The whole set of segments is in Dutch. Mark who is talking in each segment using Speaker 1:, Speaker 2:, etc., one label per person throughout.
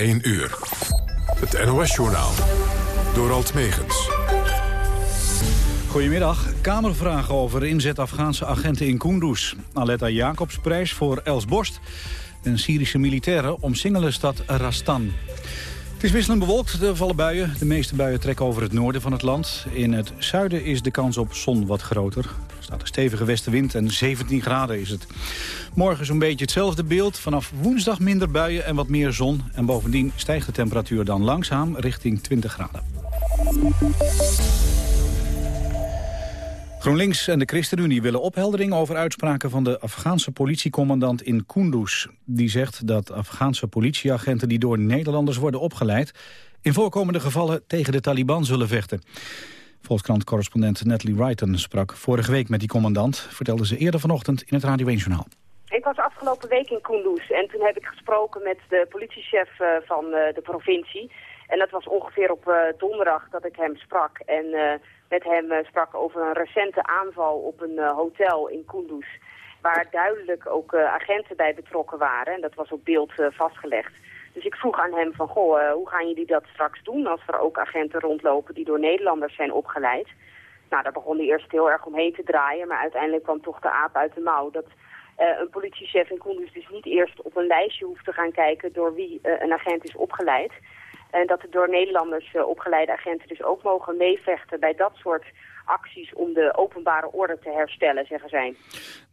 Speaker 1: 1 uur. Het NOS-journaal. Door Alt Megens.
Speaker 2: Goedemiddag. Kamervragen over inzet Afghaanse agenten in Kunduz. Aletta Jacobsprijs voor Els Borst. En Syrische militairen omsingelen stad Rastan. Het is wisselend bewolkt, er vallen buien. De meeste buien trekken over het noorden van het land. In het zuiden is de kans op zon wat groter. Er staat een stevige westenwind en 17 graden is het. Morgen zo'n beetje hetzelfde beeld. Vanaf woensdag minder buien en wat meer zon. En bovendien stijgt de temperatuur dan langzaam richting 20 graden. GroenLinks en de ChristenUnie willen opheldering over uitspraken van de Afghaanse politiecommandant in Kunduz. Die zegt dat Afghaanse politieagenten die door Nederlanders worden opgeleid... in voorkomende gevallen tegen de Taliban zullen vechten. Volkskrant-correspondent Natalie Wrighton sprak vorige week met die commandant... vertelde ze eerder vanochtend in het Radio 1-journaal.
Speaker 3: Ik was afgelopen week in Kunduz en toen heb ik gesproken met de politiechef eh, van eh, de provincie... En dat was ongeveer op uh, donderdag dat ik hem sprak. En met hem sprak over een recente aanval op een hotel in Kunduz. Waar duidelijk ook agenten bij betrokken waren. En dat was op beeld vastgelegd. Dus ik vroeg aan hem van, goh, hoe gaan jullie dat straks doen als er ook agenten rondlopen die door Nederlanders zijn opgeleid? Nou, daar begon hij eerst heel erg omheen te draaien, maar uiteindelijk kwam toch de aap uit de mouw. Dat een politiechef in Kunduz dus niet eerst op een lijstje hoeft te gaan kijken door wie een agent is opgeleid. En dat de door Nederlanders opgeleide agenten dus ook mogen meevechten bij dat soort acties om de openbare orde te herstellen, zeggen zij.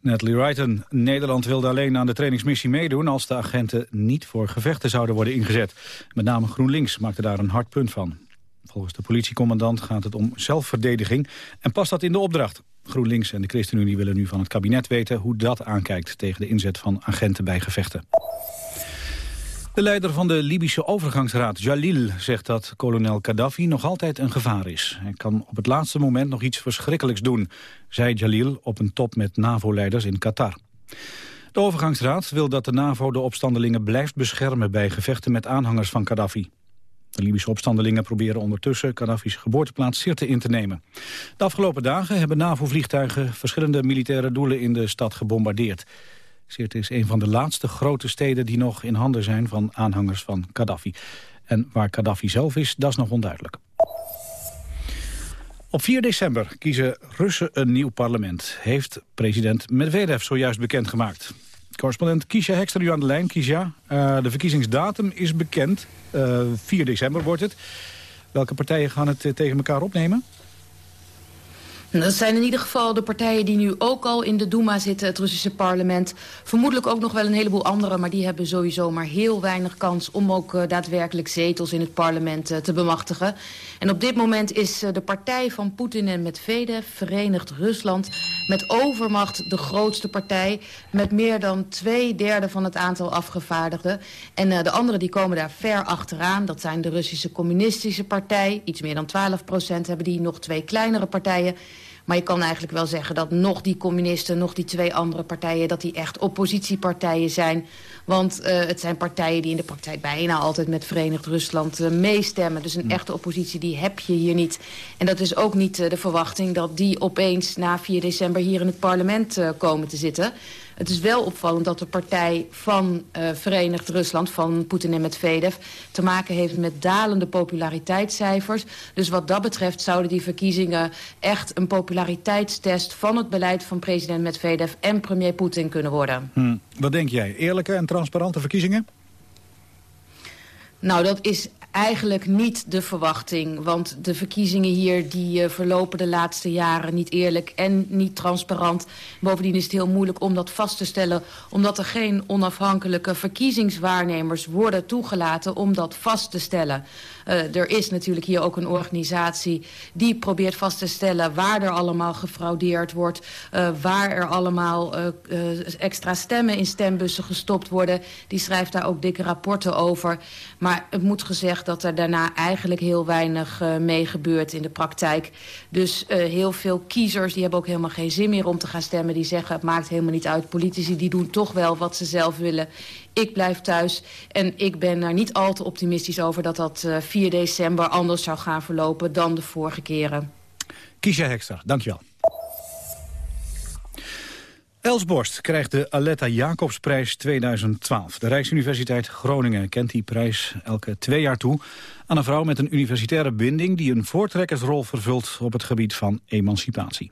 Speaker 2: Natalie Wrighton, Nederland wilde alleen aan de trainingsmissie meedoen... als de agenten niet voor gevechten zouden worden ingezet. Met name GroenLinks maakte daar een hard punt van. Volgens de politiecommandant gaat het om zelfverdediging en past dat in de opdracht. GroenLinks en de ChristenUnie willen nu van het kabinet weten hoe dat aankijkt tegen de inzet van agenten bij gevechten. De leider van de Libische overgangsraad, Jalil, zegt dat kolonel Gaddafi nog altijd een gevaar is. Hij kan op het laatste moment nog iets verschrikkelijks doen, zei Jalil op een top met NAVO-leiders in Qatar. De overgangsraad wil dat de NAVO de opstandelingen blijft beschermen bij gevechten met aanhangers van Gaddafi. De Libische opstandelingen proberen ondertussen Gaddafi's geboorteplaats Sirte in te nemen. De afgelopen dagen hebben NAVO-vliegtuigen verschillende militaire doelen in de stad gebombardeerd. Sirte is een van de laatste grote steden die nog in handen zijn van aanhangers van Gaddafi. En waar Gaddafi zelf is, dat is nog onduidelijk. Op 4 december kiezen Russen een nieuw parlement, heeft president Medvedev zojuist bekendgemaakt. Correspondent Kisha Hekster nu aan de lijn. Kisha, uh, de verkiezingsdatum is bekend. Uh, eh, 4 december wordt het. Welke partijen gaan het uh, tegen elkaar opnemen?
Speaker 4: Dat zijn in ieder geval de partijen die nu ook al in de Duma zitten, het Russische parlement. Vermoedelijk ook nog wel een heleboel andere, maar die hebben sowieso maar heel weinig kans om ook uh, daadwerkelijk zetels in het parlement uh, te bemachtigen. En op dit moment is uh, de partij van Poetin en Medvedev, Verenigd Rusland, met overmacht de grootste partij. Met meer dan twee derde van het aantal afgevaardigden. En de anderen die komen daar ver achteraan. Dat zijn de Russische Communistische Partij, iets meer dan 12 procent hebben die, nog twee kleinere partijen. Maar je kan eigenlijk wel zeggen dat nog die communisten, nog die twee andere partijen... dat die echt oppositiepartijen zijn. Want uh, het zijn partijen die in de praktijk bijna altijd met Verenigd Rusland uh, meestemmen. Dus een hmm. echte oppositie die heb je hier niet. En dat is ook niet uh, de verwachting dat die opeens na 4 december hier in het parlement komen te zitten. Het is wel opvallend dat de partij van uh, Verenigd Rusland, van Poetin en Medvedev, te maken heeft met dalende populariteitscijfers. Dus wat dat betreft zouden die verkiezingen echt een populariteitstest van het beleid van president Medvedev en premier Poetin kunnen worden.
Speaker 2: Hmm. Wat denk jij? Eerlijke en transparante verkiezingen?
Speaker 4: Nou, dat is eigenlijk niet de verwachting. Want de verkiezingen hier die uh, verlopen de laatste jaren niet eerlijk en niet transparant. Bovendien is het heel moeilijk om dat vast te stellen... omdat er geen onafhankelijke verkiezingswaarnemers worden toegelaten om dat vast te stellen. Uh, er is natuurlijk hier ook een organisatie die probeert vast te stellen... waar er allemaal gefraudeerd wordt, uh, waar er allemaal extra stemmen in stembussen gestopt worden. Die schrijft daar ook dikke rapporten over. Maar het moet gezegd dat er daarna eigenlijk heel weinig mee gebeurt in de praktijk. Dus heel veel kiezers die hebben ook helemaal geen zin meer om te gaan stemmen. Die zeggen het maakt helemaal niet uit. Politici die doen toch wel wat ze zelf willen. Ik blijf thuis en ik ben er niet al te optimistisch over... dat dat uh, eh, 4 december anders zou gaan verlopen dan de vorige keren.
Speaker 2: Kiesja Hekster, dankjewel. Els krijgt de Aletta Jacobsprijs 2012. De Rijksuniversiteit Groningen kent die prijs elke twee jaar toe... aan een vrouw met een universitaire binding... die een voortrekkersrol vervult op het gebied van emancipatie.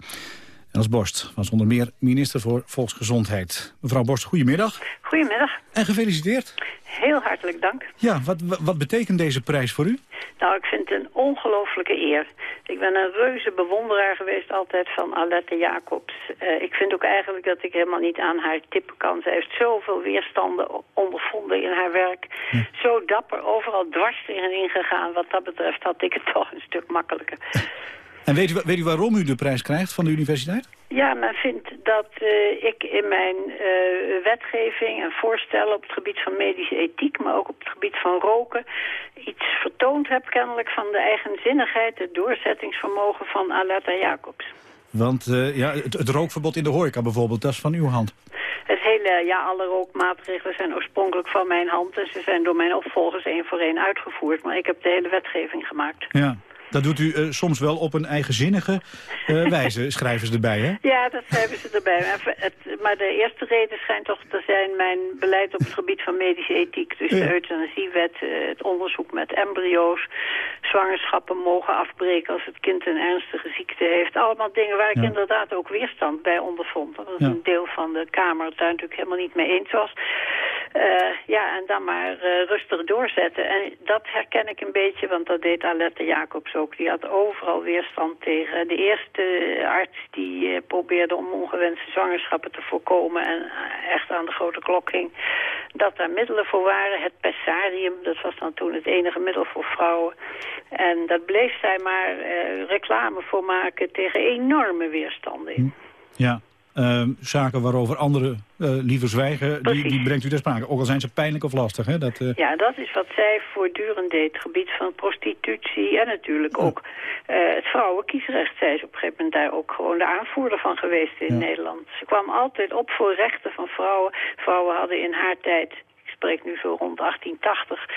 Speaker 2: Els Borst was onder meer minister voor Volksgezondheid. Mevrouw Borst, goedemiddag.
Speaker 5: Goedemiddag.
Speaker 2: En gefeliciteerd.
Speaker 5: Heel hartelijk dank.
Speaker 2: Ja, wat, wat betekent deze prijs voor u?
Speaker 5: Nou, ik vind het een ongelofelijke eer. Ik ben een reuze bewonderaar geweest altijd van Alette Jacobs. Uh, ik vind ook eigenlijk dat ik helemaal niet aan haar tippen kan. Ze heeft zoveel weerstanden ondervonden in haar werk. Zo dapper, overal dwars tegenin gegaan. Wat dat betreft had ik het toch een stuk makkelijker.
Speaker 2: En weet u, weet u waarom u de prijs krijgt van de universiteit?
Speaker 5: Ja, men vindt dat uh, ik in mijn uh, wetgeving en voorstellen op het gebied van medische ethiek, maar ook op het gebied van roken, iets vertoond heb kennelijk van de eigenzinnigheid, het doorzettingsvermogen van Aletta Jacobs.
Speaker 2: Want uh, ja, het, het, rookverbod in de horeca bijvoorbeeld, dat is van uw hand.
Speaker 5: Het hele, ja, alle rookmaatregelen zijn oorspronkelijk van mijn hand en ze zijn door mijn opvolgers één voor één uitgevoerd. Maar ik heb de hele wetgeving gemaakt.
Speaker 2: Ja. Dat doet u uh, soms wel op een eigenzinnige uh, wijze, schrijven ze erbij, hè?
Speaker 5: Ja, dat schrijven ze erbij. Maar, het, maar, de eerste reden schijnt toch te zijn mijn beleid op het gebied van medische ethiek. Dus de euthanasiewet, uh, het onderzoek met embryo's, zwangerschappen mogen afbreken als het kind een ernstige ziekte heeft. Allemaal dingen waar ik ja. inderdaad ook weerstand bij ondervond. Dat is ja. een deel van de Kamer het daar natuurlijk helemaal niet mee eens was. Ja, en dan maar rustig doorzetten. En dat herken ik een beetje, want dat deed Alette Jacobs ook. Die had overal weerstand tegen. De eerste arts die probeerde om ongewenste zwangerschappen te voorkomen... en echt aan de grote klok ging, dat daar middelen voor waren. Het pessarium, dat was dan toen het enige middel voor vrouwen. En dat bleef zij maar reclame voor maken tegen enorme weerstanden in.
Speaker 2: Ja, zaken waarover anderen uh, liever zwijgen, die, die, brengt u ter sprake. Ook al zijn ze pijnlijk of lastig. Hè? Dat, uh...
Speaker 5: Ja, dat is wat zij voortdurend deed. Het gebied van prostitutie en natuurlijk ook uh, het vrouwenkiesrecht. Zij is op een gegeven moment daar ook gewoon de aanvoerder van geweest in ja. Nederland. Ze kwam altijd op voor rechten van vrouwen. Vrouwen hadden in haar tijd spreek nu zo rond 1880,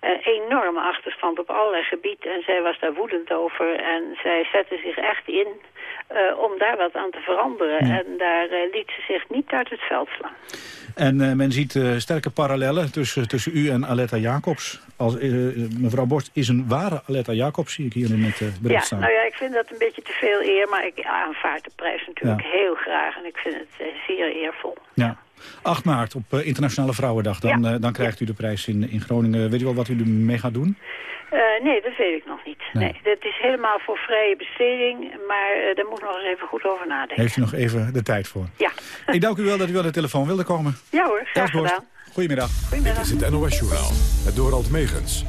Speaker 5: een enorme achterstand op allerlei gebieden. En zij was daar woedend over en zij zette zich echt in uh, om daar wat aan te veranderen. Ja. En daar uh, liet ze zich niet uit het veld slaan.
Speaker 2: En uh, men ziet sterke parallellen tussen, tussen u en Aletta Jacobs. Als, mevrouw Borst is een ware Aletta Jacobs, zie ik hier in het bericht
Speaker 5: ja,
Speaker 2: staan.
Speaker 5: Nou ja, ik vind dat een beetje te veel eer, maar ik aanvaard de prijs natuurlijk ja. heel graag. En ik vind het zeer eervol.
Speaker 2: Ja. 8 maart op Internationale Vrouwendag. Dan, ja. dan krijgt u de prijs in, in Groningen. Weet u wel wat u ermee gaat doen?
Speaker 5: Uh, nee, dat weet ik nog niet. Nee. nee. dat is helemaal voor vrije besteding, maar daar moet nog eens even goed over nadenken.
Speaker 2: Heeft u nog even de tijd voor?
Speaker 5: Ja.
Speaker 2: ik dank u wel dat u aan de telefoon wilde komen.
Speaker 5: Ja hoor, graag gedaan.
Speaker 2: Goedemiddag.
Speaker 5: Goedemiddag.
Speaker 1: Dit is het NOS Journaal, het Dorald Megens.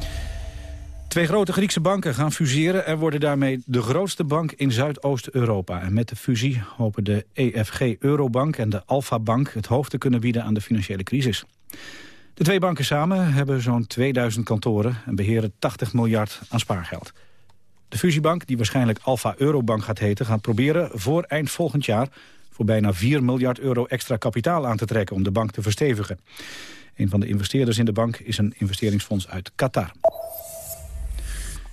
Speaker 2: Twee grote Griekse banken gaan fuseren en worden daarmee de grootste bank in Zuidoost-Europa. En met de fusie hopen de EFG Eurobank en de Alpha Bank het hoofd te kunnen bieden aan de financiële crisis. De twee banken samen hebben zo'n 2000 kantoren en beheren 80 miljard aan spaargeld. De fusiebank, die waarschijnlijk Alpha Eurobank gaat heten, gaat proberen voor eind volgend jaar voor bijna 4 miljard euro extra kapitaal aan te trekken om de bank te verstevigen. Een van de investeerders in de bank is een investeringsfonds uit Qatar.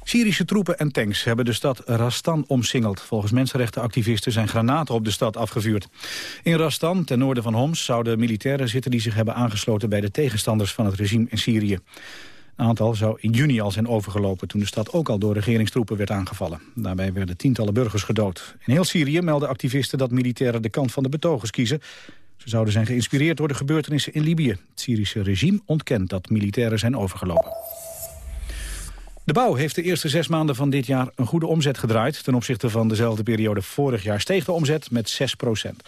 Speaker 2: Syrische troepen en tanks hebben de stad Rastan omsingeld. Volgens mensenrechtenactivisten zijn granaten op de stad afgevuurd. In Rastan, ten noorden van Homs, zouden militairen zitten... die zich hebben aangesloten bij de tegenstanders van het regime in Syrië. Aantal zou in juni al zijn overgelopen... toen de stad ook al door regeringstroepen werd aangevallen. Daarbij werden tientallen burgers gedood. In heel Syrië melden activisten dat militairen de kant van de betogers kiezen. Ze zouden zijn geïnspireerd door de gebeurtenissen in Libië. Het Syrische regime ontkent dat militairen zijn overgelopen. De bouw heeft de eerste zes maanden van dit jaar een goede omzet gedraaid. Ten opzichte van dezelfde periode vorig jaar steeg de omzet met 6 procent.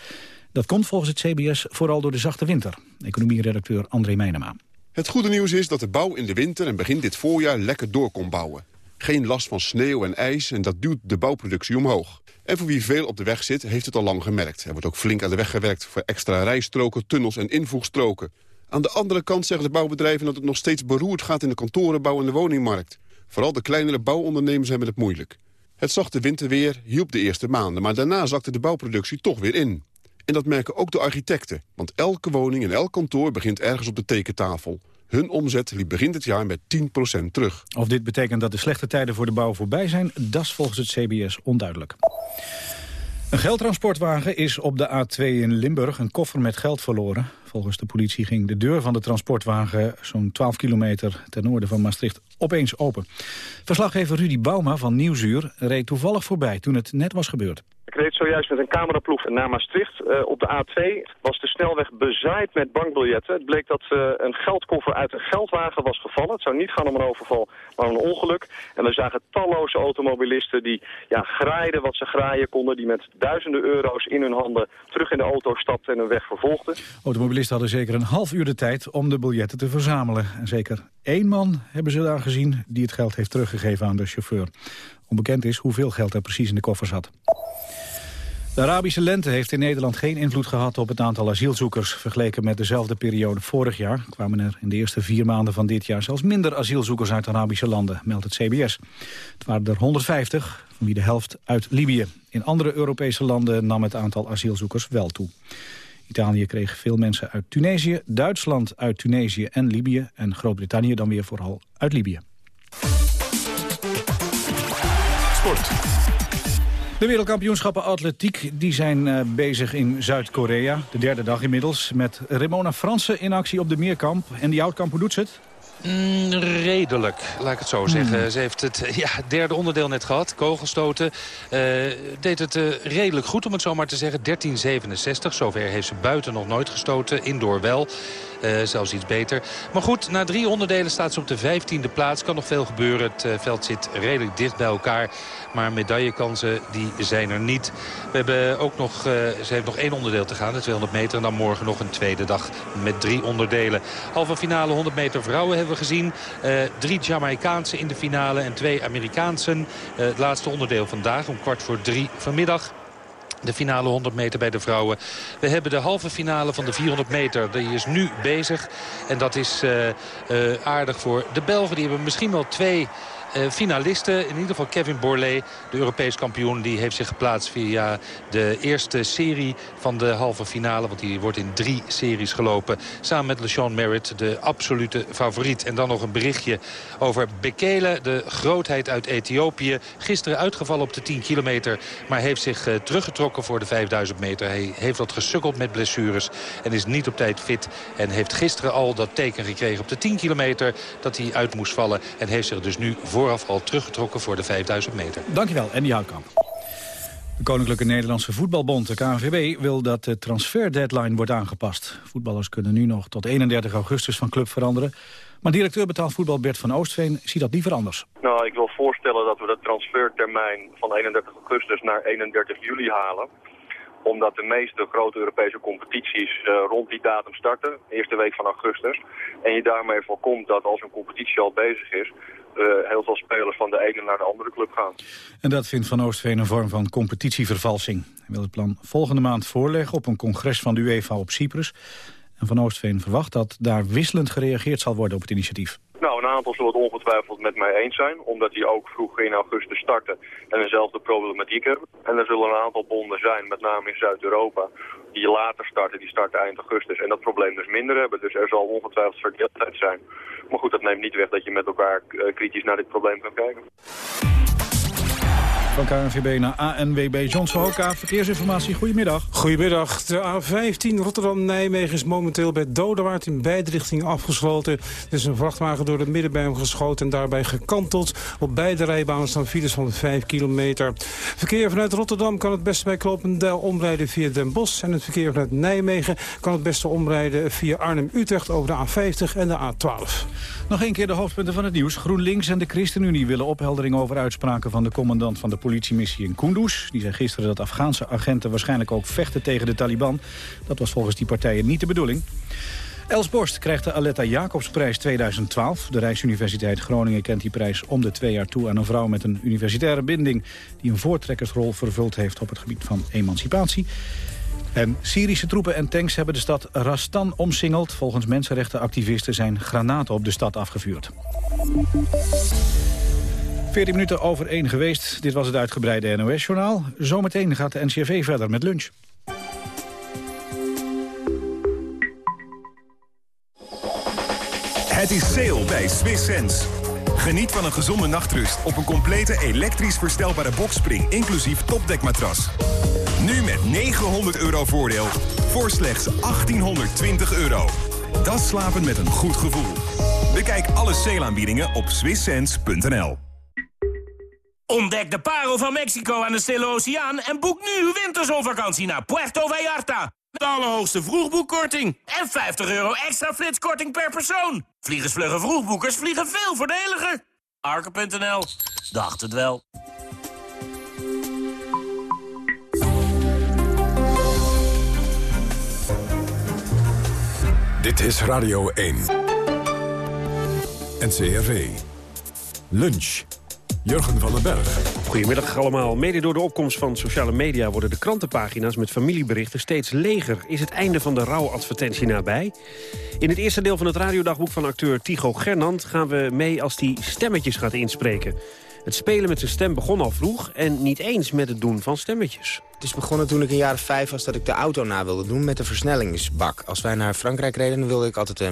Speaker 2: Dat komt volgens het CBS vooral door de zachte winter. Economieredacteur André Meijnema.
Speaker 6: Het goede nieuws is dat de bouw in de winter en begin dit voorjaar lekker door kon bouwen. Geen last van sneeuw en ijs en dat duwt de bouwproductie omhoog. En voor wie veel op de weg zit, heeft het al lang gemerkt. Er wordt ook flink aan de weg gewerkt voor extra rijstroken, tunnels en invoegstroken. Aan de andere kant zeggen de bouwbedrijven dat het nog steeds beroerd gaat in de kantorenbouw en de woningmarkt. Vooral de kleinere bouwondernemers hebben het moeilijk. Het zachte winterweer hielp de eerste maanden, maar daarna zakte de bouwproductie toch weer in. En dat merken ook de architecten, want elke woning en elk kantoor begint ergens op de tekentafel. Hun omzet liep begin dit jaar met 10% terug.
Speaker 2: Of dit betekent dat de slechte tijden voor de bouw voorbij zijn, dat is volgens het CBS onduidelijk. Een geldtransportwagen is op de A2 in Limburg een koffer met geld verloren. Volgens de politie ging de deur van de transportwagen zo'n 12 kilometer ten noorden van Maastricht opeens open. Verslaggever Rudy Bauma van Nieuwsuur reed toevallig voorbij toen het net was gebeurd.
Speaker 7: Ik reed zojuist met een cameraploeg naar Maastricht. Uh, op de A2 was de snelweg bezaaid met bankbiljetten. Het bleek dat uh, een geldkoffer uit een geldwagen was gevallen. Het zou niet gaan om een overval, maar om een ongeluk. En we zagen talloze automobilisten die ja, graaiden wat ze graaien konden. Die met duizenden euro's in hun handen terug in de auto stapten en hun weg vervolgden.
Speaker 2: Automobilisten hadden zeker een half uur de tijd om de biljetten te verzamelen. En zeker één man hebben ze daar gezien die het geld heeft teruggegeven aan de chauffeur. Onbekend is hoeveel geld er precies in de koffer zat. De Arabische lente heeft in Nederland geen invloed gehad op het aantal asielzoekers. Vergeleken met dezelfde periode vorig jaar kwamen er in de eerste vier maanden van dit jaar zelfs minder asielzoekers uit Arabische landen, meldt het CBS. Het waren er 150, van wie de helft uit Libië. In andere Europese landen nam het aantal asielzoekers wel toe. Italië kreeg veel mensen uit Tunesië, Duitsland uit Tunesië en Libië... en Groot-Brittannië dan weer vooral uit Libië. Sport. De wereldkampioenschappen atletiek die zijn uh, bezig in Zuid-Korea. De derde dag inmiddels met Ramona Fransen in actie op de Meerkamp. En die oudkamp, hoe doet ze het?
Speaker 8: Mm, redelijk, laat ik het zo zeggen. Mm. Ze heeft het ja, derde onderdeel net gehad, kogelstoten. Uh, deed het uh, redelijk goed, om het zo maar te zeggen. 13,67. Zover heeft ze buiten nog nooit gestoten, indoor wel. Uh, zelfs iets beter. Maar goed, na drie onderdelen staat ze op de 15e plaats. Kan nog veel gebeuren. Het uh, veld zit redelijk dicht bij elkaar. Maar medaillekansen die zijn er niet. We hebben ook nog, uh, ze heeft nog één onderdeel te gaan, de 200 meter. En dan morgen nog een tweede dag met drie onderdelen. Halve finale 100 meter vrouwen hebben we gezien. drie Jamaicaanse in de finale en twee Amerikaansen. het laatste onderdeel vandaag om kwart voor drie vanmiddag. De finale 100 meter bij de vrouwen. We hebben de halve finale van de 400 meter. Die is nu bezig. En dat is uh, uh, aardig voor de Belgen. Die hebben misschien wel twee finalisten. In ieder geval Kevin Borlée, de Europees kampioen. Die heeft zich geplaatst via de eerste serie van de halve finale. Want die wordt in drie series gelopen. Samen met LeSean Merritt, de absolute favoriet. En dan nog een berichtje over Bekele, de grootheid uit Ethiopië. Gisteren uitgevallen op de 10 kilometer. Maar heeft zich uh, teruggetrokken voor de 5000 meter. Hij heeft wat gesukkeld met blessures. En is niet op tijd fit. En heeft gisteren al dat teken gekregen op de 10 kilometer. Dat hij uit moest vallen. En heeft zich dus nu vooraf al teruggetrokken voor de 5000 meter.
Speaker 2: Dankjewel, Andy Houtkamp. De Koninklijke Nederlandse Voetbalbond, de KNVB, wil dat de transferdeadline wordt aangepast. Voetballers kunnen nu nog tot 31 augustus van club veranderen. Maar directeur betaald voetbal Bert van Oostveen ziet dat liever anders.
Speaker 9: Nou, ik wil voorstellen dat we de transfertermijn van 31 augustus naar 31 juli halen omdat de meeste grote Europese competities uh, rond die datum starten, eerste week van augustus. En je daarmee voorkomt dat als een competitie al bezig is, heel veel spelers van de ene naar de andere club gaan.
Speaker 2: En dat vindt Van Oostveen een vorm van competitievervalsing. Hij wil het plan volgende maand voorleggen op een congres van de UEFA op Cyprus. En Van Oostveen verwacht dat daar wisselend gereageerd zal worden op het initiatief.
Speaker 9: Nou, een aantal zullen het ongetwijfeld met mij eens zijn, omdat die ook vroeg in augustus starten en dezelfde problematiek hebben. En er zullen een aantal bonden zijn, met name in Zuid-Europa, die later starten, die starten eind augustus en dat probleem dus minder hebben. Dus er zal ongetwijfeld verdeeldheid zijn. Maar goed, dat neemt niet weg dat je met elkaar uh, kritisch naar dit probleem kan kijken.
Speaker 2: Van KNVB naar ANWB John Hoka. Verkeersinformatie, goedemiddag.
Speaker 10: Goedemiddag. De A15 Rotterdam-Nijmegen is momenteel bij Dodewaard in beide richtingen afgesloten. Er is een vrachtwagen door de middenberm geschoten en daarbij gekanteld. Op beide rijbanen staan files van 5 kilometer. Verkeer vanuit Rotterdam kan het beste bij Klopendijl omrijden via Den Bosch. En het verkeer vanuit Nijmegen kan het beste omrijden via Arnhem-Utrecht over de A50 en de A12.
Speaker 2: Nog een keer de hoofdpunten van het nieuws. GroenLinks en de ChristenUnie willen opheldering over uitspraken van de commandant van de politiemissie in Kunduz. Die zei gisteren dat Afghaanse agenten waarschijnlijk ook vechten tegen de Taliban. Dat was volgens die partijen niet de bedoeling. Els Borst krijgt de Aletta Jacobsprijs 2012. De Rijksuniversiteit Groningen kent die prijs om de twee jaar toe... aan een vrouw met een universitaire binding... die een voortrekkersrol vervuld heeft op het gebied van emancipatie. En Syrische troepen en tanks hebben de stad Rastan omsingeld. Volgens mensenrechtenactivisten zijn granaten op de stad afgevuurd. 14 minuten over 1 geweest. Dit was het uitgebreide NOS-journaal. Zometeen gaat de NCRV verder met lunch.
Speaker 11: Het is sale bij Swiss Sense. Geniet van een gezonde nachtrust op een complete elektrisch verstelbare boxspring... inclusief topdekmatras. Nu met 900 euro voordeel voor slechts 1820 euro. Dat slapen met een goed gevoel. Bekijk alle sale op swisssense.nl.
Speaker 12: Ontdek de parel van Mexico aan de Stille Oceaan... en boek nu uw winterzonvakantie naar Puerto Vallarta. De allerhoogste vroegboekkorting. En 50 euro extra flitskorting per persoon. Vliegensvlugge vroegboekers vliegen veel voordeliger. Arke.nl. Dacht het wel.
Speaker 1: Dit is Radio 1. NCRV. Lunch. Jurgen van den Berg.
Speaker 13: Goedemiddag allemaal. Mede door de opkomst van sociale media... worden de krantenpagina's met familieberichten steeds leger. Is het einde van de rouwadvertentie nabij? In het eerste deel van het radiodagboek van acteur Tycho Gernand... gaan we mee als hij stemmetjes gaat inspreken. Het spelen met zijn stem begon al vroeg en niet eens met het doen van stemmetjes.
Speaker 14: Het is begonnen toen ik een jaar of vijf was dat ik de auto na wilde doen met de versnellingsbak. Als wij naar Frankrijk reden, dan wilde ik altijd... Uh,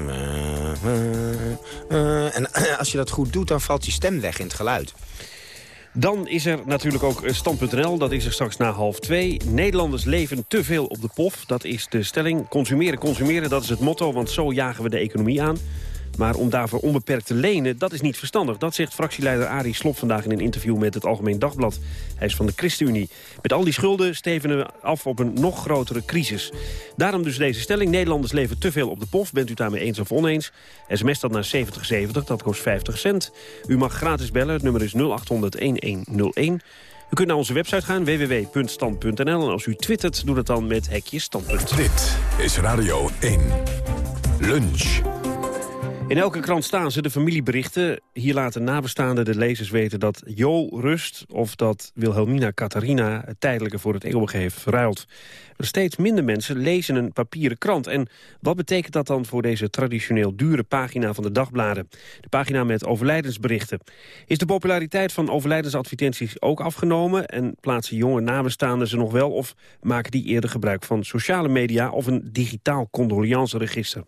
Speaker 14: uh, en als je dat goed doet, dan valt je stem weg in het geluid.
Speaker 13: Dan is er natuurlijk ook Stand.nl, dat is er straks na half twee. Nederlanders leven te veel op de pof, dat is de stelling. Consumeren, consumeren, dat is het motto, want zo jagen we de economie aan. Maar om daarvoor onbeperkt te lenen, dat is niet verstandig. Dat zegt fractieleider Arie Slob vandaag in een interview met het Algemeen Dagblad. Hij is van de ChristenUnie. Met al die schulden stevenen we af op een nog grotere crisis. Daarom dus deze stelling. Nederlanders leven te veel op de pof. Bent u daarmee eens of oneens? SMS dat naar 7070, dat kost 50 cent. U mag gratis bellen, het nummer is 0800-1101. U kunt naar onze website gaan, www.stand.nl. En als u twittert, doe dat dan met hekje standpunt.
Speaker 1: Dit is Radio 1. Lunch.
Speaker 13: In elke krant staan ze, de familieberichten. Hier laten nabestaanden de lezers weten dat Jo rust... of dat Wilhelmina Catharina het tijdelijke voor het eeuwige heeft verruild. Steeds minder mensen lezen een papieren krant. En wat betekent dat dan voor deze traditioneel dure pagina van de dagbladen? De pagina met overlijdensberichten. Is de populariteit van overlijdensadvertenties ook afgenomen... en plaatsen jonge nabestaanden ze nog wel... of maken die eerder gebruik van sociale media... of een digitaal condoleanceregister?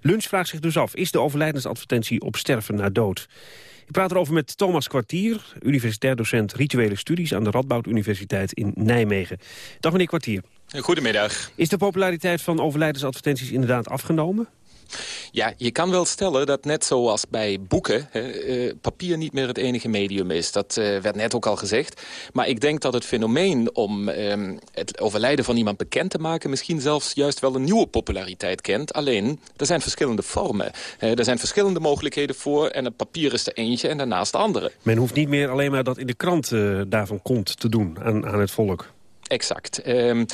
Speaker 13: Lunch vraagt zich dus af, is de overlijdensadvertentie op sterven na dood? Ik praat erover met Thomas Kwartier, universitair docent rituele studies aan de Radboud Universiteit in Nijmegen. Dag meneer Kwartier.
Speaker 15: Goedemiddag.
Speaker 13: Is de populariteit van overlijdensadvertenties inderdaad afgenomen?
Speaker 15: Ja, je kan wel stellen dat net zoals bij boeken... Eh, papier niet meer het enige medium is. Dat uh, werd net ook al gezegd. Maar ik denk dat het fenomeen om ehm, het overlijden van iemand bekend te maken... misschien zelfs juist wel een nieuwe populariteit kent. Alleen, er zijn verschillende vormen. er zijn verschillende mogelijkheden voor... en het papier is er eentje en daarnaast de andere.
Speaker 13: Men hoeft niet meer alleen maar dat in de krant daarvan komt te doen aan, aan het volk.
Speaker 15: Exact. Um,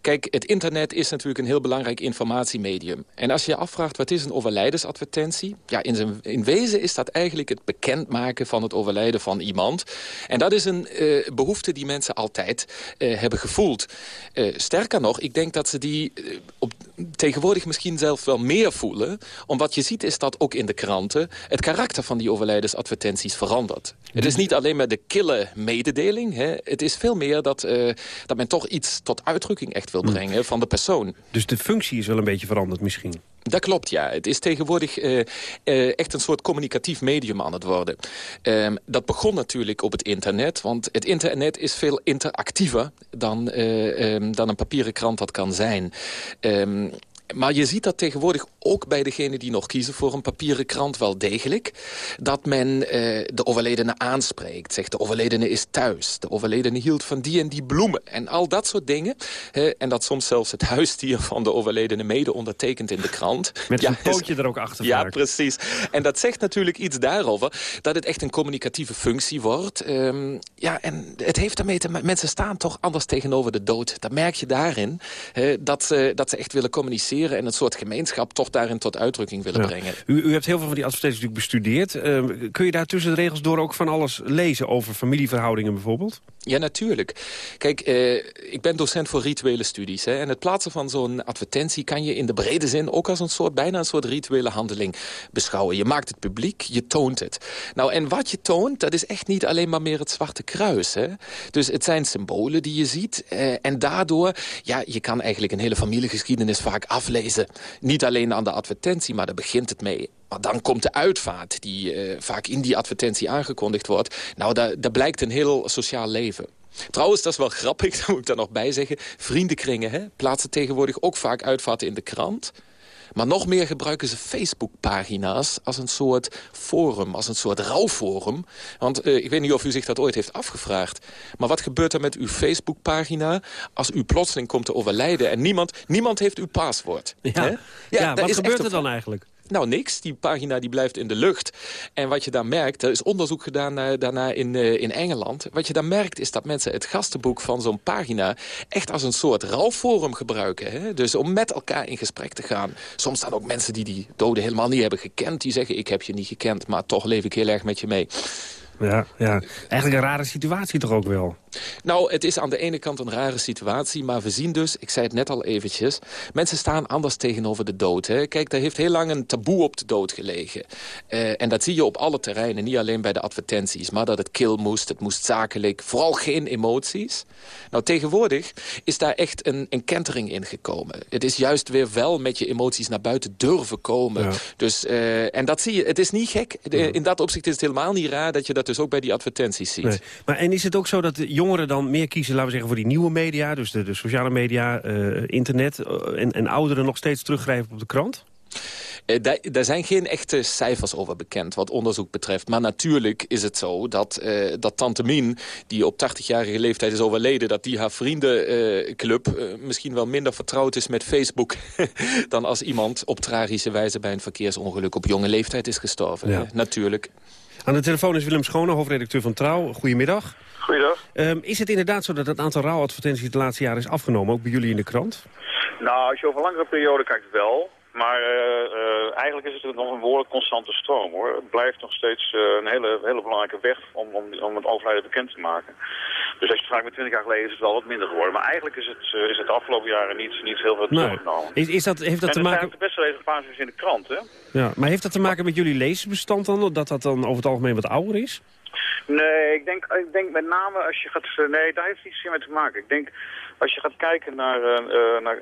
Speaker 15: kijk, het internet is natuurlijk een heel belangrijk informatiemedium. En als je je afvraagt, wat is een overlijdensadvertentie? Ja, in, zijn, in wezen is dat eigenlijk het bekendmaken van het overlijden van iemand. En dat is een uh, behoefte die mensen altijd uh, hebben gevoeld. Uh, sterker nog, ik denk dat ze die op, tegenwoordig misschien zelf wel meer voelen. Omdat je ziet is dat ook in de kranten het karakter van die overlijdensadvertenties verandert. Het is niet alleen maar de kille mededeling. Hè. Het is veel meer dat, dat men toch iets tot uitdrukking echt wil hm. brengen van de persoon.
Speaker 13: Dus de functie is wel een beetje veranderd misschien?
Speaker 15: Dat klopt, ja. Het is tegenwoordig uh, uh, echt een soort communicatief medium aan het worden. Um, dat begon natuurlijk op het internet, want het internet is veel interactiever dan, uh, um, dan een papieren krant dat kan zijn. Um, maar je ziet dat tegenwoordig ook bij degenen die nog kiezen voor een papieren krant wel degelijk. Dat men uh, de overledene aanspreekt. Zegt de overledene is thuis. De overledene hield van die en die bloemen. En al dat soort dingen. En dat soms zelfs het huisdier van de overledene mede ondertekent in de krant.
Speaker 13: Met ja, een pootje er ook achter.
Speaker 15: Ja, precies. En dat zegt natuurlijk iets daarover. Dat het echt een communicatieve functie wordt. Um, ja, en het heeft daarmee te maken. Mensen staan toch anders tegenover de dood. Dat merk je daarin. Dat, dat ze echt willen communiceren en het soort gemeenschap toch daarin tot uitdrukking willen brengen.
Speaker 13: U, u, hebt heel veel van die advertenties natuurlijk bestudeerd. Uh, kun je daar tussen de regels door ook van alles lezen over familieverhoudingen bijvoorbeeld?
Speaker 15: Ja, natuurlijk. Kijk, uh, ik ben docent voor rituele studies. Hè, en het plaatsen van zo'n advertentie kan je in de brede zin ook als een soort, bijna een soort rituele handeling beschouwen. Je maakt het publiek, je toont het. Nou, en wat je toont, dat is echt niet alleen maar meer het zwarte kruis. Hè? Dus het zijn symbolen die je ziet. Uh, en daardoor, ja, je kan eigenlijk een hele familiegeschiedenis vaak aflezen. Niet alleen aan de advertentie, maar daar begint het mee. Dan komt de uitvaart die uh, vaak in die advertentie aangekondigd wordt. Nou, daar, daar blijkt een heel sociaal leven. Trouwens, dat is wel grappig, dat moet ik daar nog bij zeggen. Vriendenkringen hè, plaatsen tegenwoordig ook vaak uitvatten in de krant. Maar nog meer gebruiken ze Facebook-pagina's als een soort forum, als een soort rouwforum. Want uh, ik weet niet of u zich dat ooit heeft afgevraagd. Maar wat gebeurt er met uw Facebook-pagina als u plotseling komt te overlijden... en niemand, niemand heeft uw paswoord?
Speaker 13: Ja, ja, ja wat gebeurt er dan eigenlijk?
Speaker 15: Nou, niks. Die pagina die blijft in de lucht. En wat je dan merkt, er is onderzoek gedaan daarna in, uh, in Engeland. Wat je dan merkt is dat mensen het gastenboek van zo'n pagina... echt als een soort rouwforum gebruiken. Hè? Dus om met elkaar in gesprek te gaan. Soms staan ook mensen die die doden helemaal niet hebben gekend. Die zeggen, ik heb je niet gekend, maar toch leef ik heel erg met je mee.
Speaker 13: Ja, ja, eigenlijk een rare situatie toch ook wel?
Speaker 15: Nou, het is aan de ene kant een rare situatie, maar we zien dus, ik zei het net al eventjes... mensen staan anders tegenover de dood. Hè. Kijk, daar heeft heel lang een taboe op de dood gelegen. Uh, en dat zie je op alle terreinen, niet alleen bij de advertenties... maar dat het kil moest, het moest zakelijk, vooral geen emoties. Nou, tegenwoordig is daar echt een, een kentering in gekomen. Het is juist weer wel met je emoties naar buiten durven komen. Ja. Dus, uh, en dat zie je, het is niet gek. In dat opzicht is het helemaal niet raar dat je dat dus ook bij die advertenties ziet. Nee.
Speaker 13: Maar en is het ook zo dat de jongeren dan meer kiezen, laten we zeggen, voor die nieuwe media... dus de, de sociale media, uh, internet, uh, en, en ouderen nog steeds teruggrijpen op de krant?
Speaker 15: Uh, daar, daar, zijn geen echte cijfers over bekend wat onderzoek betreft. Maar natuurlijk is het zo dat, uh, dat Tante Mien, die op 80-jarige leeftijd is overleden... dat die haar vriendenclub uh, misschien wel minder vertrouwd is met Facebook... dan als iemand op tragische wijze bij een verkeersongeluk op jonge leeftijd is gestorven. Ja. natuurlijk.
Speaker 13: Aan de telefoon is Willem Schone, hoofdredacteur van Trouw. Goedemiddag.
Speaker 16: Goeiedag.
Speaker 13: Um, is het inderdaad zo dat het aantal rouwadvertenties de laatste jaren is afgenomen, ook bij jullie in de krant?
Speaker 16: Nou, als je over een langere periode kijkt wel. Maar uh, uh, eigenlijk is het nog een behoorlijk constante stroom hoor. Het blijft nog steeds uh, een hele, hele belangrijke weg om, om, om het overlijden bekend te maken. Dus als je het vraagt met 20 jaar geleden is het wel wat minder geworden. Maar eigenlijk is het, is het de afgelopen jaren niet, niet heel veel toegenomen.
Speaker 13: Nee. Is, is dat, heeft dat
Speaker 16: en
Speaker 13: te maken...
Speaker 16: de beste lezersbasis in de krant hè.
Speaker 13: Ja, maar heeft dat te maken met jullie lezersbestand dan? Dat dat dan over het algemeen wat ouder is?
Speaker 16: Nee, ik denk, ik denk met name als je gaat... Nee, daar heeft niets mee te maken. Ik denk, als je gaat kijken naar... Uh, naar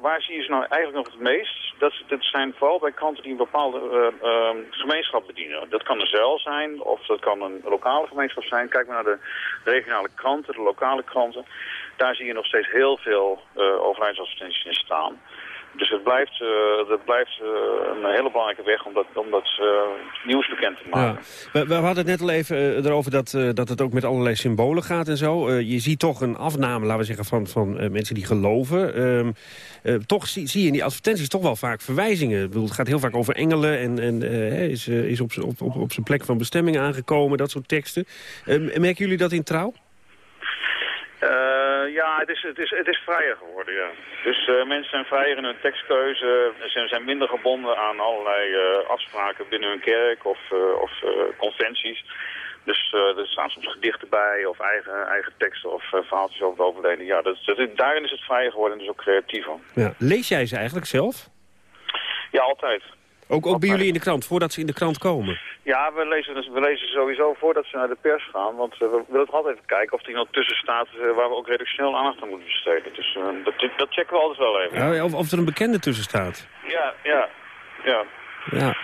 Speaker 16: waar, zie je ze nou eigenlijk nog het meest? Dat, zijn vooral bij kranten die een bepaalde uh, uh, gemeenschap bedienen. Dat kan een zeil zijn of dat kan een lokale gemeenschap zijn. Kijk maar naar de regionale kranten, de lokale kranten. Daar zie je nog steeds heel veel uh, overheidsadvertenties in staan. Dus het blijft, uh, het blijft uh, een hele belangrijke weg om dat, om dat uh, nieuws bekend te maken.
Speaker 13: Ja. We, we, hadden het net al even erover dat, dat het ook met allerlei symbolen gaat en zo. je ziet toch een afname, laten we zeggen, van, van mensen die geloven. Um, toch zie, zie, je in die advertenties toch wel vaak verwijzingen. Ik bedoel, het gaat heel vaak over engelen en, en is, is op, op, op, op zijn plek van bestemming aangekomen, dat soort teksten. merken jullie dat in trouw?
Speaker 16: Uh, ja, het is, het, is, het is vrijer geworden, ja. Dus uh, mensen zijn vrijer in hun tekstkeuze. Ze zijn minder gebonden aan allerlei uh, afspraken binnen hun kerk of, of conventies. Dus er staan soms gedichten bij of eigen, eigen teksten of verhaaltjes over het overleden. Ja, dat, dat, daarin is het vrijer geworden en dus ook creatiever.
Speaker 13: Ja. Lees jij ze eigenlijk zelf?
Speaker 16: Ja, altijd.
Speaker 13: Ook, ook bij jullie in de krant, voordat ze in de krant komen?
Speaker 16: Ja, we lezen, we lezen sowieso voordat ze naar de pers gaan. Want uh, we willen altijd even kijken of er iemand tussen staat uh, waar we ook redactioneel aandacht aan moeten besteden. Dus uh, dat, dat, checken we altijd wel even.
Speaker 13: Ja, of, of er een bekende tussen staat?
Speaker 16: Ja, ja, ja.
Speaker 13: Ja.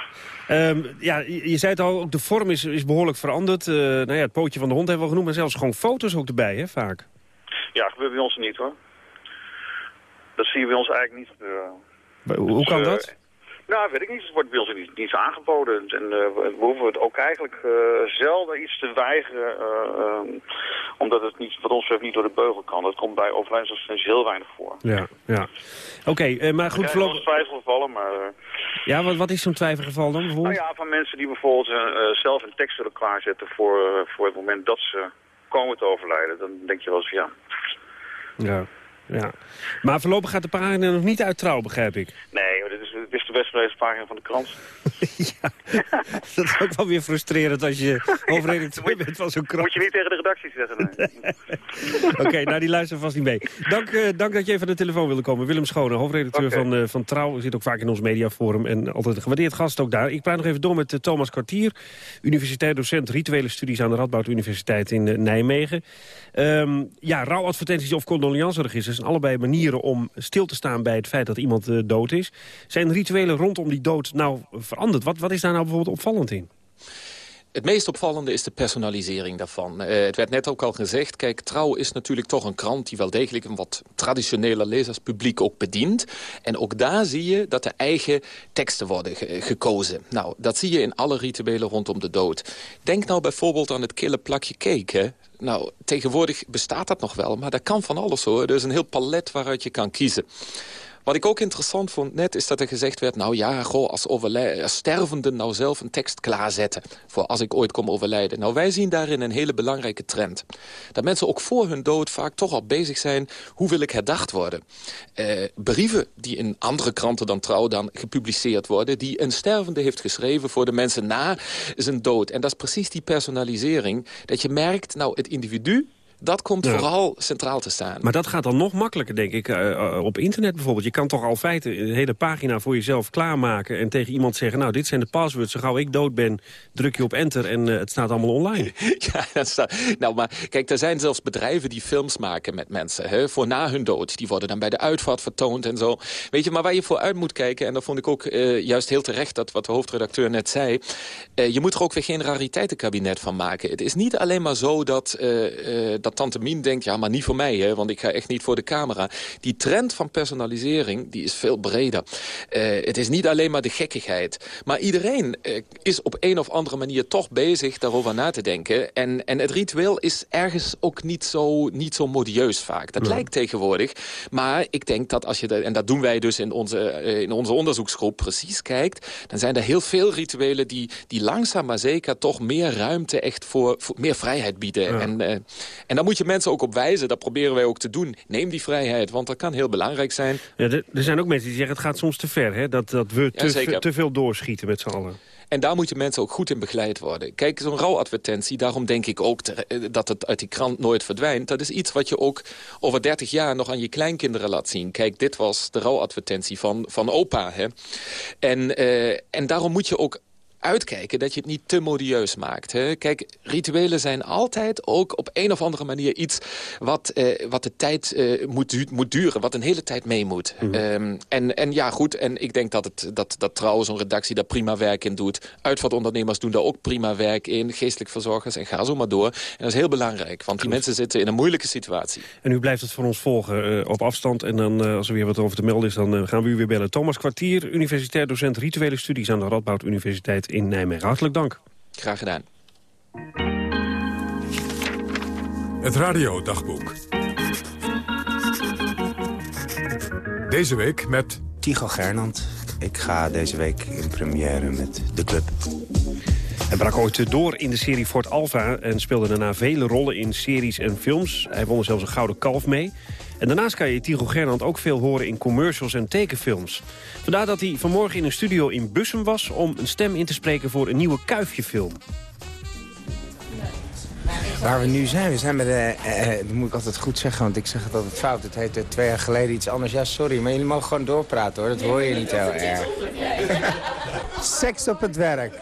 Speaker 13: Um, ja, je, zei het al, ook de vorm is, is behoorlijk veranderd. nou ja, het pootje van de hond hebben we genoemd, maar zelfs gewoon foto's ook erbij, hè, vaak.
Speaker 16: Ja, gebeurt bij ons niet, hoor. Dat zie je bij ons eigenlijk niet gebeuren.
Speaker 13: Hoe dus, kan dat?
Speaker 16: Nou, weet ik niet. Het wordt bij ons niet, niet aangeboden. En uh, we hoeven het ook eigenlijk uh, zelden iets te weigeren. Uh, omdat het niet, wat ons betreft niet door de beugel kan. Dat komt bij overlijdensadvertenties heel weinig voor.
Speaker 13: Ja, ja. Oké, okay, maar goed...
Speaker 16: Er zijn twijfelgevallen, maar...
Speaker 13: ja, wat, wat is zo'n twijfelgeval dan bijvoorbeeld?
Speaker 16: Nou ja, van mensen die bijvoorbeeld zelf een tekst willen klaarzetten voor, voor het moment dat ze komen te overlijden. Dan denk je wel eens, ja...
Speaker 13: Ja. Ja. Maar voorlopig gaat de pagina nog niet uit trouw, begrijp ik.
Speaker 16: Nee, dit is de best gelezen pagina van de krant.
Speaker 13: ja, dat is ook wel weer frustrerend als je hoofdredacteur ja, bent van zo'n krant.
Speaker 16: Moet je niet tegen de redactie zeggen.
Speaker 13: Oké, okay, nou die luisteren vast niet mee. Dank, uh, dank dat je even aan de telefoon wilde komen. Willem Schone, hoofdredacteur okay. van, uh, van Trouw. Zit ook vaak in ons mediaforum en altijd een gewaardeerd gast ook daar. Ik praat nog even door met uh, Thomas Kwartier, universitair docent rituele studies aan de Radboud Universiteit in Nijmegen. Um, ja, rouwadvertenties of condoleanceregisters zijn allebei manieren om stil te staan bij het feit dat iemand dood is. Zijn rondom die dood nou veranderd? Wat, wat is daar nou bijvoorbeeld opvallend in?
Speaker 15: het meest opvallende is de personalisering daarvan. Uh, het werd net ook al gezegd, kijk, Trouw is natuurlijk toch een krant... die wel degelijk een wat traditionele lezerspubliek ook bedient. En ook daar zie je dat er eigen teksten worden ge gekozen. Nou, dat zie je in alle rituelen rondom de dood. Denk nou bijvoorbeeld aan het kille plakje cake, hè? Nou, tegenwoordig bestaat dat nog wel, maar dat kan van alles hoor. Er is een heel palet waaruit je kan kiezen. Wat ik ook interessant vond net, is dat er gezegd werd... nou ja, goh, als, als stervenden nou zelf een tekst klaarzetten... voor als ik ooit kom overlijden. Nou, wij zien daarin een hele belangrijke trend. Dat mensen ook voor hun dood vaak toch al bezig zijn... hoe wil ik herdacht worden? Eh, brieven die in andere kranten dan Trouw dan gepubliceerd worden... die een stervende heeft geschreven voor de mensen na zijn dood. En dat is precies die personalisering. Dat je merkt, nou, het individu dat komt vooral centraal te staan.
Speaker 13: Maar dat gaat dan nog makkelijker, denk ik, uh, op internet bijvoorbeeld. Je kan toch al feiten een hele pagina voor jezelf klaarmaken... en tegen iemand zeggen, nou, dit zijn de passwords. Zo gauw ik dood ben, druk je op enter en uh, het staat allemaal online.
Speaker 15: ja, dat staat... Nou, maar kijk, er zijn zelfs bedrijven die films maken met mensen... Hè, voor na hun dood. Die worden dan bij de uitvaart vertoond en zo. Weet je, maar waar je voor uit moet kijken... en dat vond ik ook juist heel terecht dat wat de hoofdredacteur net zei... je moet er ook weer geen rariteitenkabinet van maken. Het is niet alleen maar zo dat... dat Tante Mien denkt, ja, maar niet voor mij, hè, want ik ga echt niet voor de camera. Die trend van personalisering, die is veel breder. Uh, het is niet alleen maar de gekkigheid. Maar iedereen uh, is op een of andere manier toch bezig daarover na te denken. En, en het ritueel is ergens ook niet zo, niet zo modieus vaak. Dat lijkt tegenwoordig. Maar ik denk dat als je, de, en dat doen wij dus in onze, uh, in onze onderzoeksgroep precies kijkt... dan zijn er heel veel rituelen die, die langzaam maar zeker toch meer ruimte echt voor, voor meer vrijheid bieden. Ja. En, en daar moet je mensen ook op wijzen. Dat proberen wij ook te doen. Neem die vrijheid, want dat kan heel belangrijk zijn.
Speaker 13: Ja, er, er zijn ook mensen die zeggen het gaat soms te ver. Hè? Dat, dat we te, te veel doorschieten met z'n allen.
Speaker 15: En daar moeten mensen ook goed in begeleid worden. Kijk, zo'n rouwadvertentie, daarom denk ik ook eh, dat het uit die krant nooit verdwijnt. Dat is iets wat je ook over 30 jaar nog aan je kleinkinderen laat zien. Kijk, dit was de rouwadvertentie van, van opa. Hè? En, uh, en daarom moet je ook uitkijken dat je het niet te modieus maakt. Hè? Kijk, rituelen zijn altijd ook op een of andere manier iets... wat, eh, wat de tijd eh, moet, moet duren, wat een hele tijd mee moet. Mm. Um, en, en ja, goed, en ik denk dat, het, dat, dat trouwens een redactie daar prima werk in doet. Uitvaartondernemers doen daar ook prima werk in. Geestelijk verzorgers en ga zo maar door. En dat is heel belangrijk, want die mensen zitten in een moeilijke situatie.
Speaker 13: En u blijft het voor ons volgen uh, op afstand. En dan, uh, als er weer wat over te melden is, dan uh, gaan we u weer bellen. Thomas Kwartier, universitair docent rituele studies aan de Radboud Universiteit in Nijmegen. Hartelijk dank.
Speaker 15: Graag gedaan.
Speaker 1: Het radiodagboek. Deze week met...
Speaker 14: Tycho Gernand. Ik ga deze week in première met De Club.
Speaker 13: Hij brak ooit door in de serie Fort Alpha... en speelde daarna vele rollen in series en films. Hij won er zelfs een gouden kalf mee. En daarnaast kan je Tycho Gernand ook veel horen in commercials en tekenfilms. Vandaar dat hij vanmorgen in een studio in Bussum was... om een stem in te spreken voor een nieuwe Kuifje-film.
Speaker 14: Waar we nu zijn, we zijn bij de... Uh, dat moet ik altijd goed zeggen, want ik zeg het altijd fout. Het heette twee jaar geleden iets anders. Ja, sorry, maar jullie mogen gewoon doorpraten, hoor. Dat hoor je niet heel erg. Seks op het werk.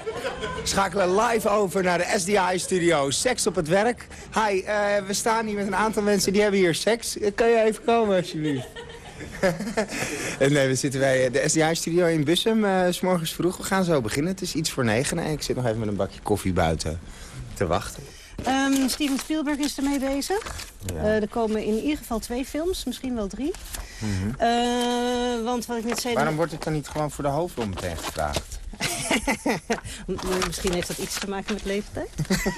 Speaker 14: Schakelen live over naar de SDI-studio. Seks op het werk. Hi, uh, we staan hier met een aantal mensen die hebben hier seks. Kan je even komen, alsjeblieft? nee, we zitten bij de SDI-studio in Bussum. Uh, s morgens vroeg. We gaan zo beginnen. Het is iets voor negen. En ik zit nog even met een bakje koffie buiten te wachten.
Speaker 17: Um, Steven Spielberg is ermee bezig. Ja. Uh, er komen in ieder geval twee films, misschien wel drie. Mm -hmm. uh, want wat ik net zei...
Speaker 14: Waarom wordt het dan niet gewoon voor de hoofdrol meteen gevraagd?
Speaker 17: Misschien heeft dat iets te maken met leeftijd.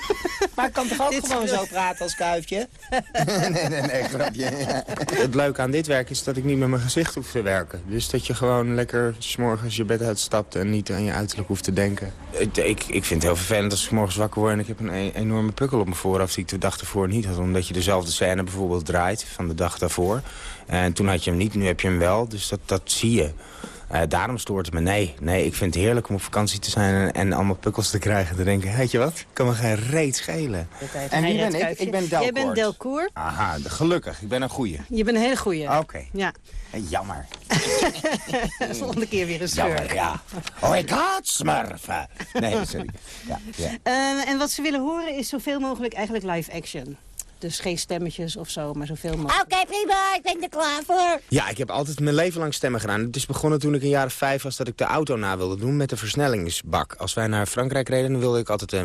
Speaker 14: maar ik kan toch ook gewoon zo praten als kuifje? nee, nee, nee, grapje. Ja. Het leuke aan dit werk is dat ik niet met mijn gezicht hoef te werken. Dus dat je gewoon lekker s'morgens je bed uitstapt en niet aan je uiterlijk hoeft te denken. Ik, ik, ik vind het heel vervelend als ik morgens wakker word en ik heb een e enorme pukkel op mijn voorhoofd die ik de dag ervoor niet had. Omdat je dezelfde scène bijvoorbeeld draait van de dag daarvoor. En toen had je hem niet, nu heb je hem wel. Dus dat, dat zie je. Uh, daarom stoort het me. Nee, nee, ik vind het heerlijk om op vakantie te zijn en, en allemaal pukkels te krijgen. Te denken, weet je wat, kan me geen reet schelen. En wie ben ik? Ik ben Delcourt.
Speaker 17: Jij bent Delcourt.
Speaker 14: Aha, gelukkig. Ik ben een goeie.
Speaker 17: Je bent een hele goeie.
Speaker 14: Oké. Okay.
Speaker 17: Ja.
Speaker 14: Jammer.
Speaker 17: Volgende keer weer een schurk.
Speaker 14: Jammer, ja. Oh, ik haat smurfen. Nee, sorry. Ja, ja.
Speaker 17: Uh, en wat ze willen horen is zoveel mogelijk eigenlijk live action. Dus geen stemmetjes of zo, maar zoveel mogelijk.
Speaker 18: Oké, prima, ik ben er klaar voor.
Speaker 14: Ja, ik heb altijd mijn leven lang stemmen gedaan. Het is begonnen toen ik een jaar of vijf was dat ik de auto na wilde doen met de versnellingsbak. Als wij naar Frankrijk reden, dan wilde ik altijd... Uh,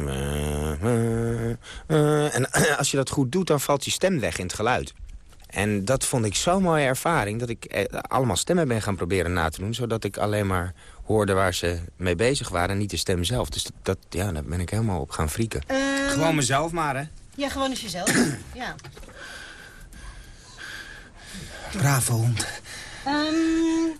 Speaker 14: uh, uh, en als je dat goed doet, dan valt je stem weg in het geluid. En dat vond ik zo'n mooie ervaring dat ik eh, allemaal stemmen ben gaan proberen na te doen. Zodat ik alleen maar hoorde waar ze mee bezig waren en niet de stem zelf. Dus dat, ja, daar ben ik helemaal op gaan frieken.
Speaker 18: Um, gewoon mezelf maar, hè?
Speaker 17: Ja, gewoon als jezelf. ja.
Speaker 18: Brave hond.
Speaker 17: Um,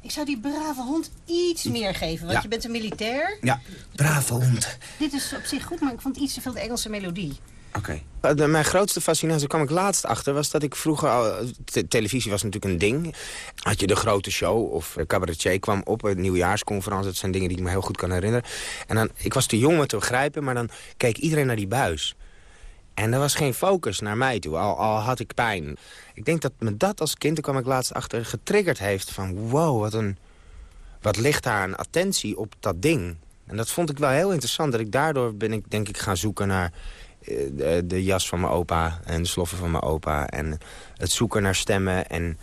Speaker 17: ik zou die brave hond iets meer geven, want ja. je bent een militair.
Speaker 18: Ja, brave hond.
Speaker 17: Dit is op zich goed, maar ik vond iets te veel de Engelse melodie.
Speaker 14: Oké. Okay. Mijn grootste fascinatie, kwam ik laatst achter, was dat ik vroeger al... Te televisie was natuurlijk een ding. Had je de grote show of cabaretier kwam op, een nieuwjaarsconferentie. Dat zijn dingen die ik me heel goed kan herinneren. En dan, ik was te jong om te begrijpen, maar dan keek iedereen naar die buis. En er was geen focus naar mij toe, al, al had ik pijn. Ik denk dat me dat als kind, daar kwam ik laatst achter, getriggerd heeft van... wow, wat, een, wat ligt daar een attentie op dat ding. En dat vond ik wel heel interessant. Dat ik daardoor ben ik denk ik gaan zoeken naar de, de, jas van mijn opa en de sloffen van mijn opa. En het zoeken naar stemmen en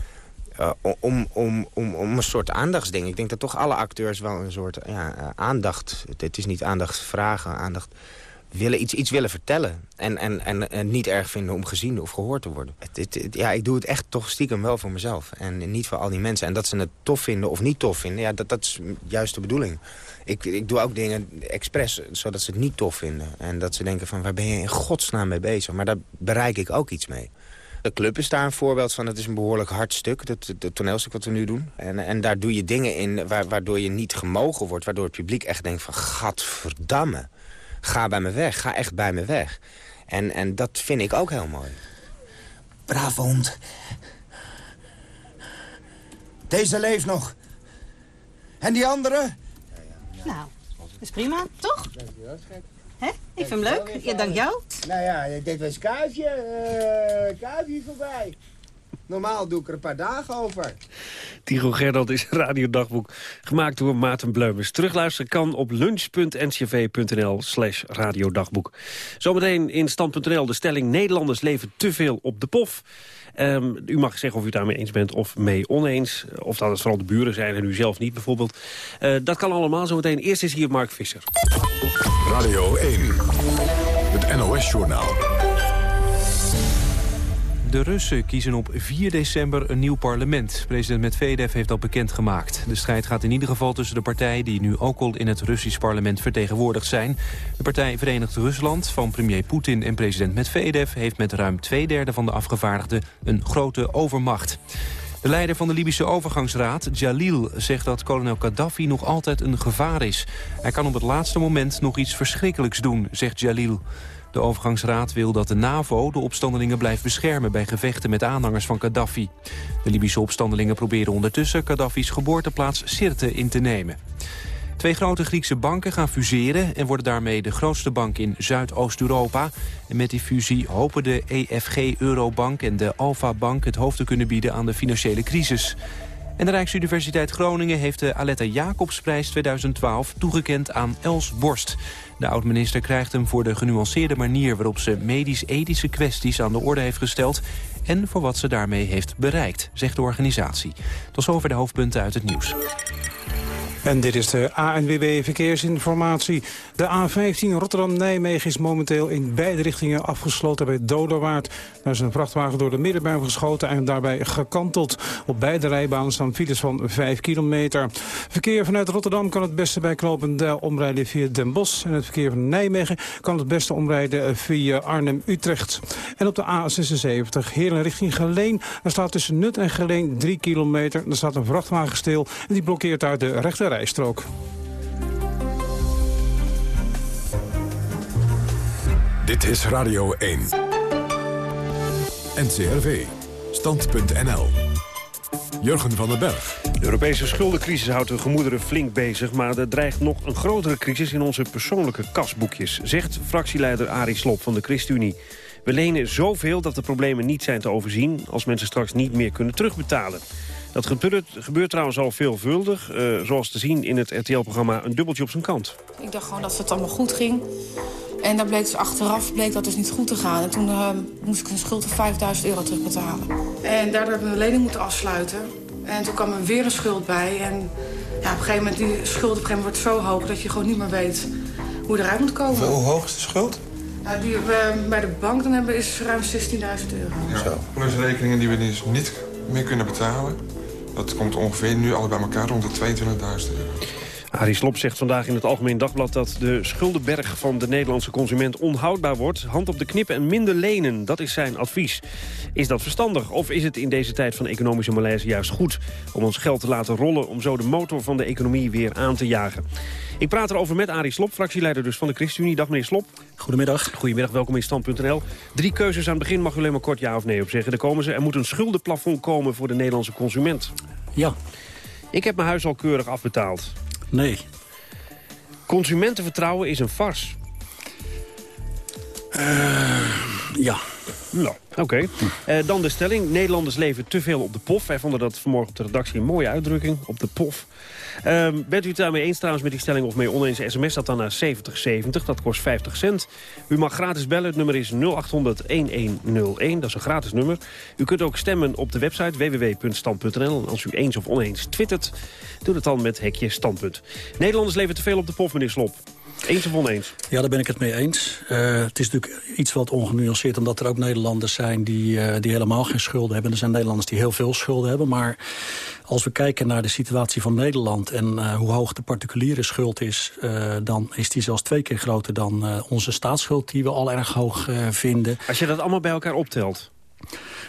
Speaker 14: uh, om, om, om, om een soort aandachtsding. Ik denk dat toch alle acteurs wel een soort ja, aandacht... Het is niet aandacht vragen, aandacht willen iets, iets willen vertellen. En, en, en, niet erg vinden om gezien of gehoord te worden. Het, ja, ik doe het echt toch stiekem wel voor mezelf. En niet voor al die mensen. En dat ze het tof vinden of niet tof vinden, ja, dat, dat is juist de bedoeling. Ik, ik doe ook dingen expres, zodat ze het niet tof vinden. En dat ze denken van, waar ben je in godsnaam mee bezig? Maar daar bereik ik ook iets mee. De club is daar een voorbeeld van. Het is een behoorlijk hard stuk, het toneelstuk wat we nu doen. En, en daar doe je dingen in waardoor je niet gemogen wordt. Waardoor het publiek echt denkt van, gadverdamme ga bij me weg. Ga echt bij me weg. En, en dat vind ik ook heel mooi.
Speaker 18: Brave hond. Deze leeft nog. En die andere?
Speaker 17: Nou, dat is prima, toch? Hè? Ik vind hem leuk. Ja, dank jou.
Speaker 18: Nou ja, dit was Kuifje. Uh, Kuifje voorbij. Normaal doe ik er een paar dagen over.
Speaker 13: Tigo Gerdald is een radiodagboek gemaakt door Maarten Bleumers. Terugluisteren kan op lunch.ncv.nl slash radiodagboek. Zometeen in stand.nl de stelling Nederlanders leven te veel op de pof. Um, u mag zeggen of u het daarmee eens bent of mee oneens. Of dat het vooral de buren zijn en u zelf niet bijvoorbeeld. Uh, dat kan allemaal zometeen. Eerst is hier Mark Visser.
Speaker 1: Radio 1, het NOS-journaal.
Speaker 19: De Russen kiezen op 4 december een nieuw parlement. President Medvedev heeft dat bekendgemaakt. De strijd gaat in ieder geval tussen de partijen... die nu ook al in het Russisch parlement vertegenwoordigd zijn. De partij Verenigd Rusland van premier Poetin en president Medvedev... heeft met ruim twee derde van de afgevaardigden een grote overmacht. De leider van de Libische overgangsraad, Jalil, zegt dat kolonel Gaddafi nog altijd een gevaar is. Hij kan op het laatste moment nog iets verschrikkelijks doen, zegt Jalil. De overgangsraad wil dat de NAVO de opstandelingen blijft beschermen... bij gevechten met aanhangers van Gaddafi. De Libische opstandelingen proberen ondertussen Gaddafi's geboorteplaats Sirte in te nemen. Twee grote Griekse banken gaan fuseren... en worden daarmee de grootste bank in Zuidoost-Europa. En met die fusie hopen de EFG Eurobank en de Alpha Bank... het hoofd te kunnen bieden aan de financiële crisis. En de Rijksuniversiteit Groningen heeft de Aletta Jacobsprijs 2012 toegekend aan Els Borst. De oud-minister krijgt hem voor de genuanceerde manier... waarop ze medisch-ethische kwesties aan de orde heeft gesteld... en voor wat ze daarmee heeft bereikt, zegt de organisatie. Tot zover de hoofdpunten uit het nieuws.
Speaker 10: En dit is de ANWB Verkeersinformatie. De A15 Rotterdam-Nijmegen is momenteel in beide richtingen afgesloten bij Doderwaard. Daar is een vrachtwagen door de middenberm geschoten en daarbij gekanteld. Op beide rijbanen staan files van 5 kilometer. Verkeer vanuit Rotterdam kan het beste bij omrijden via Den Bosch. En het verkeer van Nijmegen kan het beste omrijden via Arnhem-Utrecht. En op de A76 Heerlen richting Geleen. Daar staat tussen Nut en Geleen 3 kilometer. Er staat een vrachtwagen stil en die blokkeert uit de rechterrij rijstrook.
Speaker 1: Dit is Radio 1. NCRV. Stand.nl. Jurgen van den Berg.
Speaker 13: De Europese schuldencrisis houdt de gemoederen flink bezig... maar er dreigt nog een grotere crisis in onze persoonlijke kasboekjes... zegt fractieleider Arie Slob van de ChristenUnie. We lenen zoveel dat de problemen niet zijn te overzien... als mensen straks niet meer kunnen terugbetalen. Dat gebeurt, gebeurt trouwens al veelvuldig. Uh, zoals te zien in het RTL-programma Een Dubbeltje op zijn kant.
Speaker 20: Ik dacht gewoon dat het allemaal goed ging. En daar bleek dus achteraf bleek dat dus niet goed te gaan. En toen uh, moest ik een schuld van 5000 euro terugbetalen. En daardoor hebben we een lening moeten afsluiten. En toen kwam er weer een schuld bij. En ja, op een gegeven moment, die schuld op een gegeven moment wordt zo hoog... dat je gewoon niet meer weet hoe je eruit moet komen.
Speaker 21: Hoe hoog is de schuld?
Speaker 20: Nou, die we bij de bank dan hebben is ruim 16.000 euro.
Speaker 21: Ja. Plus rekeningen die we dus niet meer kunnen betalen. Dat komt ongeveer nu alle bij elkaar rond de 22.000 euro.
Speaker 13: Arie Slob zegt vandaag in het Algemeen Dagblad... dat de schuldenberg van de Nederlandse consument onhoudbaar wordt. Hand op de knippen en minder lenen, dat is zijn advies. Is dat verstandig? Of is het in deze tijd van economische malaise juist goed... om ons geld te laten rollen om zo de motor van de economie weer aan te jagen? Ik praat erover met Arie Slob, fractieleider dus van de ChristenUnie. Dag meneer Slop.
Speaker 22: Goedemiddag.
Speaker 13: Goedemiddag, welkom in Stand.nl. Drie keuzes aan het begin, mag u alleen maar kort ja of nee op zeggen. Er komen ze. Er moet een schuldenplafond komen voor de Nederlandse consument.
Speaker 22: Ja.
Speaker 13: Ik heb mijn huis al keurig afbetaald.
Speaker 22: Nee.
Speaker 13: Consumentenvertrouwen is een fars.
Speaker 22: Uh, ja.
Speaker 13: Nou, oké. Uh, dan de stelling. Nederlanders leven te veel op de pof. Wij vonden dat vanmorgen op de redactie een mooie uitdrukking. Op de pof. Uh, bent u het daarmee eens trouwens met die stelling of mee oneens? SMS dat dan naar 7070. Dat kost 50 cent. U mag gratis bellen. Het nummer is 0800-1101. Dat is een gratis nummer. U kunt ook stemmen op de website www.stand.nl. En als u eens of oneens twittert, doe het dan met hekje standpunt. Nederlanders leven te veel op de pof, meneer Slop. Eens of oneens?
Speaker 22: Ja, daar ben ik het mee eens. Uh, het is natuurlijk iets wat ongenuanceerd... omdat er ook Nederlanders zijn die, uh, die helemaal geen schulden hebben. Er zijn Nederlanders die heel veel schulden hebben. Maar als we kijken naar de situatie van Nederland... en uh, hoe hoog de particuliere schuld is... dan is die zelfs twee keer groter dan onze staatsschuld... die we al erg hoog vinden.
Speaker 13: Als je dat allemaal bij elkaar optelt...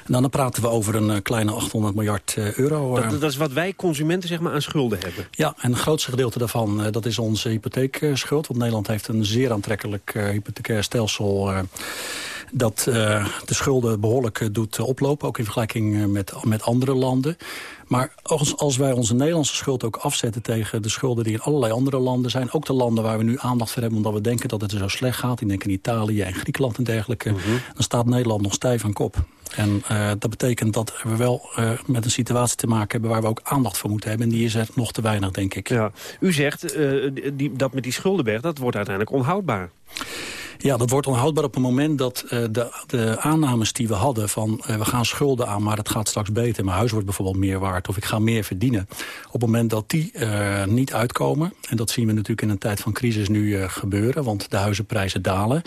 Speaker 22: Nou, dan praten we over een kleine 800 miljard euro.
Speaker 13: Dat, dat, is wat wij consumenten zeg maar, aan schulden hebben?
Speaker 22: Ja, en het grootste gedeelte daarvan dat is onze hypotheekschuld. Want Nederland heeft een zeer aantrekkelijk hypothecair stelsel... dat de schulden behoorlijk doet oplopen, ook in vergelijking met, met andere landen. Maar als, als wij onze Nederlandse schuld ook afzetten tegen de schulden die in allerlei andere landen zijn... ook de landen waar we nu aandacht voor hebben omdat we denken dat het er zo slecht gaat... ik denk in Italië en Griekenland en dergelijke... Mm -hmm. dan staat Nederland nog stijf aan kop. En uh, dat betekent dat we wel uh, met een situatie te maken hebben... waar we ook aandacht voor moeten hebben. En die is er nog te weinig, denk ik.
Speaker 13: Ja. U zegt uh, die, dat met die schuldenberg, dat wordt uiteindelijk onhoudbaar.
Speaker 22: Ja, dat wordt onhoudbaar op het moment dat uh, de, de aannames die we hadden... van uh, we gaan schulden aan, maar het gaat straks beter. Mijn huis wordt bijvoorbeeld meer waard of ik ga meer verdienen. Op het moment dat die uh, niet uitkomen... en dat zien we natuurlijk in een tijd van crisis nu gebeuren... want de huizenprijzen dalen.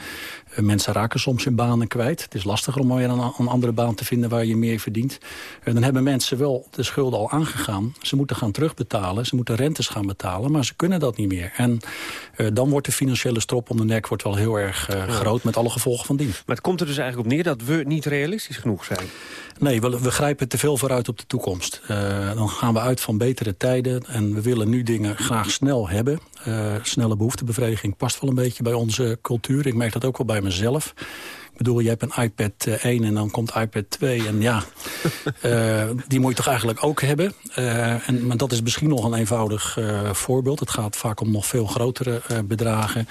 Speaker 22: Mensen raken soms hun banen kwijt. Het is lastiger om weer een, een andere baan te vinden waar je meer verdient. dan hebben mensen wel de schulden al aangegaan. Ze moeten gaan terugbetalen, ze moeten rentes gaan betalen... maar ze kunnen dat niet meer. En dan wordt de financiële strop om de nek wordt wel heel erg uh, groot met alle gevolgen van dien.
Speaker 13: Maar het komt er dus eigenlijk op neer dat we niet realistisch genoeg zijn.
Speaker 22: Nee, we, we grijpen te veel vooruit op de toekomst. Uh, dan gaan we uit van betere tijden en we willen nu dingen graag snel hebben. Snelle behoeftebevrediging past wel een beetje bij onze cultuur. Ik merk dat ook wel bij mezelf. Ik bedoel, je hebt een iPad 1 en dan komt iPad 2. En ja, uh, die moet je toch eigenlijk ook hebben. Uh, en, maar dat is misschien nog een eenvoudig uh, voorbeeld. Het gaat vaak om nog veel grotere bedragen.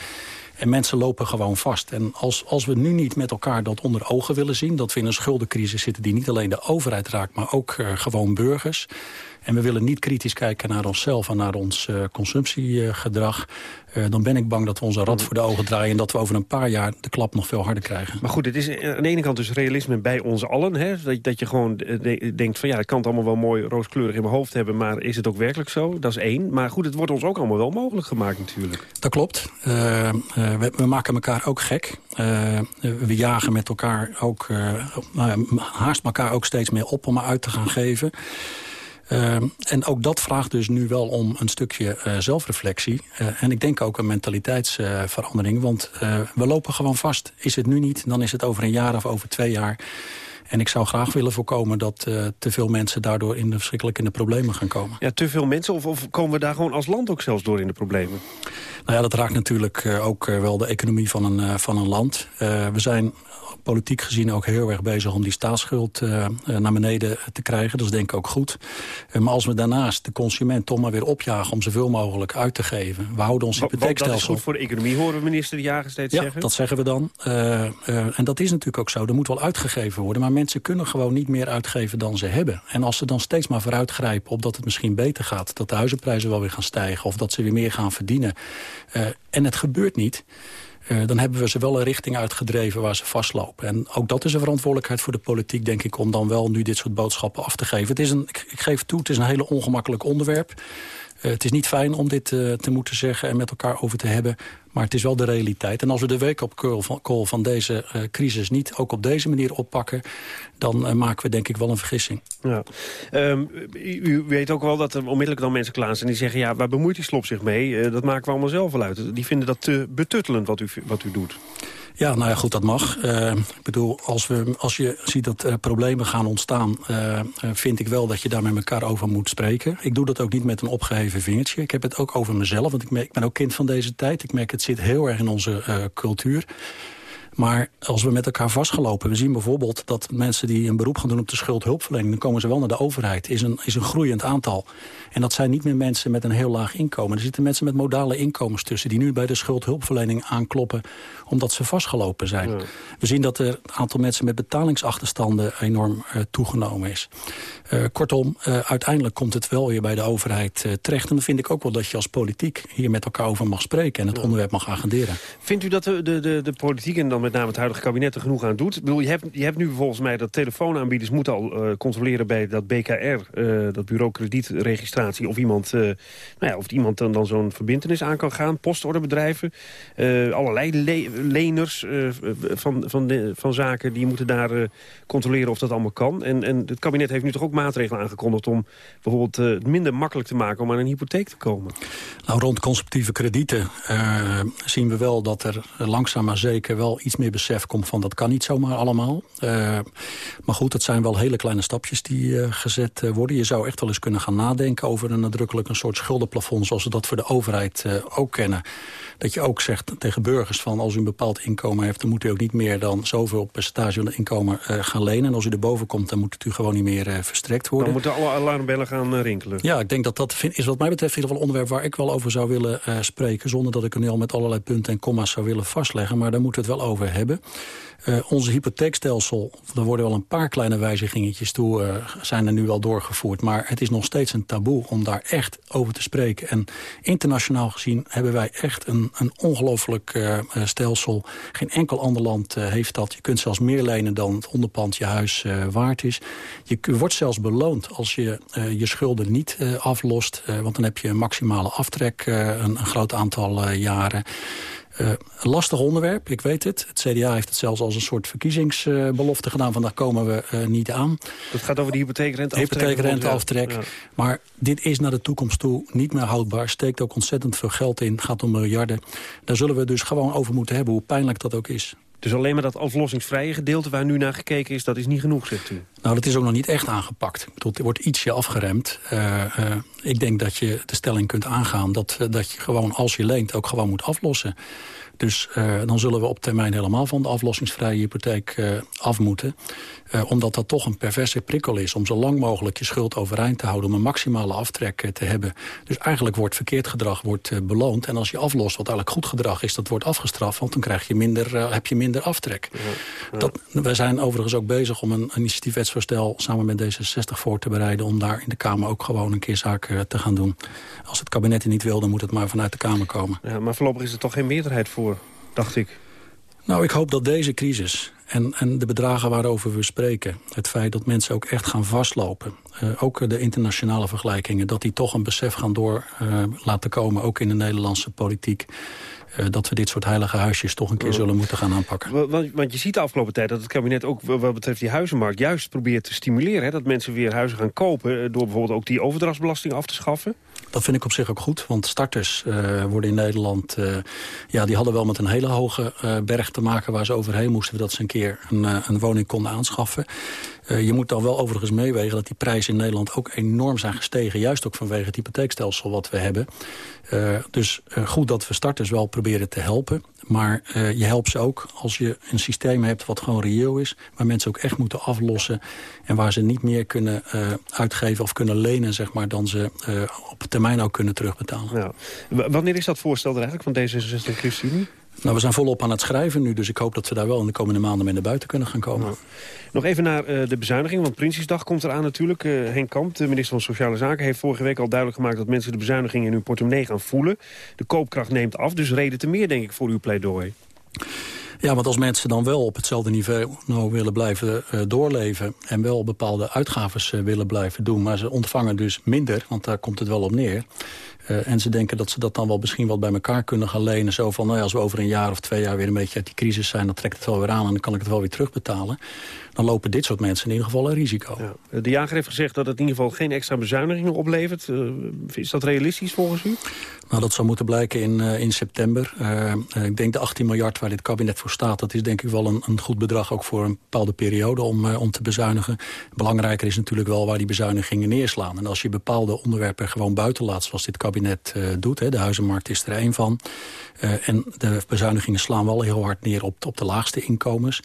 Speaker 22: En mensen lopen gewoon vast. En als, als we nu niet met elkaar dat onder ogen willen zien... dat we in een schuldencrisis zitten die niet alleen de overheid raakt... maar ook uh, gewoon burgers... En we willen niet kritisch kijken naar onszelf en naar ons uh, consumptiegedrag. Uh, dan ben ik bang dat we onze rad voor de ogen draaien... en dat we over een paar jaar de klap nog veel harder krijgen.
Speaker 13: Maar goed, het is aan de ene kant dus realisme bij ons allen. Hè? Dat, dat je gewoon de, denkt van ja, ik kan het allemaal wel mooi rooskleurig in mijn hoofd hebben... maar is het ook werkelijk zo? Dat is één. Maar goed, het wordt ons ook allemaal wel mogelijk gemaakt natuurlijk.
Speaker 22: Dat klopt. Uh, we, we, maken elkaar ook gek. we jagen met elkaar ook... haast elkaar ook steeds meer op om maar uit te gaan geven... Uh, en ook dat vraagt dus nu wel om een stukje uh, zelfreflectie. Uh, en ik denk ook een mentaliteitsverandering. want we lopen gewoon vast. Is het nu niet, dan is het over een jaar of over twee jaar. En ik zou graag willen voorkomen dat uh, te veel mensen daardoor in de, verschrikkelijk in de problemen gaan komen.
Speaker 13: Ja, te veel mensen of, of komen we daar gewoon als land ook zelfs door in de problemen?
Speaker 22: Nou ja, dat raakt natuurlijk uh, ook uh, wel de economie van een, van een land. we zijn politiek gezien ook heel erg bezig om die staatsschuld naar beneden te krijgen. Dat is denk ik ook goed. maar als we daarnaast de consument toch maar weer opjagen om zoveel mogelijk uit te geven. We houden ons hypotheekstelsel...
Speaker 13: Dat is goed voor de economie, horen we minister De Jager steeds
Speaker 22: ja,
Speaker 13: zeggen.
Speaker 22: dat zeggen we dan. en dat is natuurlijk ook zo. Er moet wel uitgegeven worden. Maar mensen kunnen gewoon niet meer uitgeven dan ze hebben. En als ze dan steeds maar vooruitgrijpen op dat het misschien beter gaat... dat de huizenprijzen wel weer gaan stijgen of dat ze weer meer gaan verdienen... Uh, en het gebeurt niet... Uh, dan hebben we ze wel een richting uitgedreven waar ze vastlopen. En ook dat is een verantwoordelijkheid voor de politiek, denk ik... om dan wel nu dit soort boodschappen af te geven. Het is een, ik, ik geef toe, het is een hele ongemakkelijk onderwerp. Uh, het is niet fijn om dit uh, te moeten zeggen en met elkaar over te hebben. Maar het is wel de realiteit. En als we de op call van, deze uh, crisis niet ook op deze manier oppakken... dan maken we denk ik wel een vergissing.
Speaker 13: Ja. Um, u, weet ook wel dat er onmiddellijk dan mensen klaar zijn die zeggen... ja, waar bemoeit die slop zich mee? Dat maken we allemaal zelf wel uit. Die vinden dat te betuttelend wat u, wat u doet.
Speaker 22: Ja, nou ja, goed, dat mag. Uh, ik bedoel, als, we, als je ziet dat er problemen gaan ontstaan... Uh, vind ik wel dat je daar met elkaar over moet spreken. Ik doe dat ook niet met een opgeheven vingertje. Ik heb het ook over mezelf, want ik, ik ben ook kind van deze tijd. Ik merk, het zit heel erg in onze cultuur. Maar als we met elkaar vastgelopen... we zien bijvoorbeeld dat mensen die een beroep gaan doen op de schuldhulpverlening... dan komen ze wel naar de overheid. Is een, is een groeiend aantal. En dat zijn niet meer mensen met een heel laag inkomen. Er zitten mensen met modale inkomens tussen... die nu bij de schuldhulpverlening aankloppen omdat ze vastgelopen zijn. Ja. We zien dat er het aantal mensen met betalingsachterstanden enorm uh, toegenomen is. Uh, kortom, uh, uiteindelijk komt het wel weer bij de overheid terecht. En dan vind ik ook wel dat je als politiek hier met elkaar over mag spreken... en het ja. onderwerp mag agenderen.
Speaker 13: Vindt u dat de, de, de, de politiek en dan met name het huidige kabinet er genoeg aan doet? Ik bedoel, je, hebt, je hebt nu volgens mij dat telefoonaanbieders moeten al controleren bij dat BKR... dat bureau kredietregistratie, of iemand, nou ja, of iemand dan, dan zo'n verbindenis aan kan gaan. Postorderbedrijven, allerlei le leners uh, van, van, van zaken... die moeten daar controleren of dat allemaal kan. En, en het kabinet heeft nu toch ook maatregelen aangekondigd... om bijvoorbeeld het minder makkelijk te maken om aan een hypotheek te komen.
Speaker 22: Nou, rond conceptieve kredieten zien we wel dat er langzaam maar zeker... wel iets meer besef komt van dat kan niet zomaar allemaal. maar goed, het zijn wel hele kleine stapjes die gezet worden. Je zou echt wel eens kunnen gaan nadenken over een nadrukkelijk... een soort schuldenplafond zoals we dat voor de overheid ook kennen. Dat je ook zegt tegen burgers van als u een bepaald inkomen heeft... dan moet u ook niet meer dan zoveel percentage van het inkomen uh, gaan lenen. En als u erboven komt, dan moet het u gewoon niet meer uh, verstrekt worden.
Speaker 13: Dan moeten alle alarmbellen gaan rinkelen.
Speaker 22: Ja, ik denk dat dat vind, is wat mij betreft in ieder geval een onderwerp... waar ik wel over zou willen spreken... zonder dat ik er nu al met allerlei punten en comma's zou willen vastleggen. Maar daar moeten we het wel over hebben. Uh, onze hypotheekstelsel, er worden wel een paar kleine wijzigingetjes toe, uh, zijn er nu al doorgevoerd. Maar het is nog steeds een taboe om daar echt over te spreken. En internationaal gezien hebben wij echt een, een ongelooflijk uh, stelsel. Geen enkel ander land heeft dat. Je kunt zelfs meer lenen dan het onderpand je huis waard is. Je wordt zelfs beloond als je je schulden niet aflost. want dan heb je maximale aftrek een, een groot aantal jaren. Uh, een lastig onderwerp, ik weet het. Het CDA heeft het zelfs als een soort verkiezingsbelofte gedaan... van daar komen we uh, niet aan.
Speaker 13: Dat gaat over de hypotheekrenteaftrek?
Speaker 22: Hypotheekrenteaftrek. Ja. Maar dit is naar de toekomst toe niet meer houdbaar. Steekt ook ontzettend veel geld in, gaat om miljarden. Daar zullen we dus gewoon over moeten hebben, hoe pijnlijk dat ook is.
Speaker 13: Dus alleen maar dat aflossingsvrije gedeelte waar nu naar gekeken is... dat is niet genoeg, zegt u?
Speaker 22: Nou, dat is ook nog niet echt aangepakt. Ik bedoel, er wordt ietsje afgeremd. Uh, uh, ik denk dat je de stelling kunt aangaan... Dat, dat je gewoon, als je leent, ook gewoon moet aflossen. Dus dan zullen we op termijn helemaal van de aflossingsvrije hypotheek af moeten. Uh, omdat dat toch een perverse prikkel is om zo lang mogelijk je schuld overeind te houden... om een maximale aftrek te hebben. Dus eigenlijk wordt verkeerd gedrag wordt, beloond. En als je aflost wat eigenlijk goed gedrag is, dat wordt afgestraft... want dan krijg je minder, heb je minder aftrek. Ja, ja. Dat, we zijn overigens ook bezig om een initiatiefwetsvoorstel... samen met D66 voor te bereiden... om daar in de Kamer ook gewoon een keer zaken te gaan doen. Als het kabinet er niet wil, dan moet het maar vanuit de Kamer komen.
Speaker 13: Ja, maar voorlopig is er toch geen meerderheid voor, dacht ik.
Speaker 22: Nou, ik hoop dat deze crisis en, en de bedragen waarover we spreken... het feit dat mensen ook echt gaan vastlopen... Uh, ook de internationale vergelijkingen... dat die toch een besef gaan door uh, laten komen, ook in de Nederlandse politiek... Uh, dat we dit soort heilige huisjes toch een keer zullen moeten gaan aanpakken.
Speaker 13: Want, want je ziet de afgelopen tijd dat het kabinet ook wat betreft die huizenmarkt... juist probeert te stimuleren, hè, dat mensen weer huizen gaan kopen... door bijvoorbeeld ook die overdrachtsbelasting af te schaffen.
Speaker 22: Dat vind ik op zich ook goed, want starters uh, worden in Nederland... Uh, ja, die hadden wel met een hele hoge uh, berg te maken waar ze overheen moesten... dat ze een keer een, een woning konden aanschaffen. Je moet dan wel overigens meewegen dat die prijzen in Nederland ook enorm zijn gestegen. Juist ook vanwege het hypotheekstelsel wat we hebben. Uh, dus uh, goed dat we starters wel proberen te helpen. Maar je helpt ze ook als je een systeem hebt wat gewoon reëel is. Waar mensen ook echt moeten aflossen. En waar ze niet meer kunnen uitgeven of kunnen lenen zeg maar, dan ze op termijn ook kunnen terugbetalen.
Speaker 13: Ja. Wanneer is dat voorstel er eigenlijk van D66 en ChristenUnie?
Speaker 22: Nou, we zijn volop aan het schrijven nu, dus ik hoop dat we daar wel in de komende maanden mee naar buiten kunnen gaan komen.
Speaker 13: Nou. Nog even naar uh, de bezuiniging, want Prinsjesdag komt eraan natuurlijk. Uh, Henk Kamp, de minister van Sociale Zaken, heeft vorige week al duidelijk gemaakt... dat mensen de bezuiniging in hun portemonnee gaan voelen. De koopkracht neemt af, dus reden te meer, denk ik, voor uw pleidooi.
Speaker 22: Ja, want als mensen dan wel op hetzelfde niveau nou willen blijven uh, doorleven... en wel bepaalde uitgaves uh, willen blijven doen... maar ze ontvangen dus minder, want daar komt het wel op neer... Uh, en ze denken dat ze dat dan wel misschien wat bij elkaar kunnen gaan lenen. Zo van, nou ja, als we over een jaar of twee jaar weer een beetje uit die crisis zijn... dan trekt het wel weer aan en dan kan ik het wel weer terugbetalen. Dan lopen dit soort mensen in ieder geval een risico.
Speaker 13: Ja. De jager heeft gezegd dat het in ieder geval geen extra bezuinigingen oplevert. Uh, is dat realistisch volgens u?
Speaker 22: Nou, dat zal moeten blijken in, uh, in september. Uh, ik denk de 18 miljard waar dit kabinet voor staat... dat is denk ik wel een, een goed bedrag ook voor een bepaalde periode om, om te bezuinigen. Belangrijker is natuurlijk wel waar die bezuinigingen neerslaan. En als je bepaalde onderwerpen gewoon buiten laat, zoals dit kabinet doet... Hè, de huizenmarkt is er één van... En de bezuinigingen slaan wel heel hard neer op, op de laagste inkomens.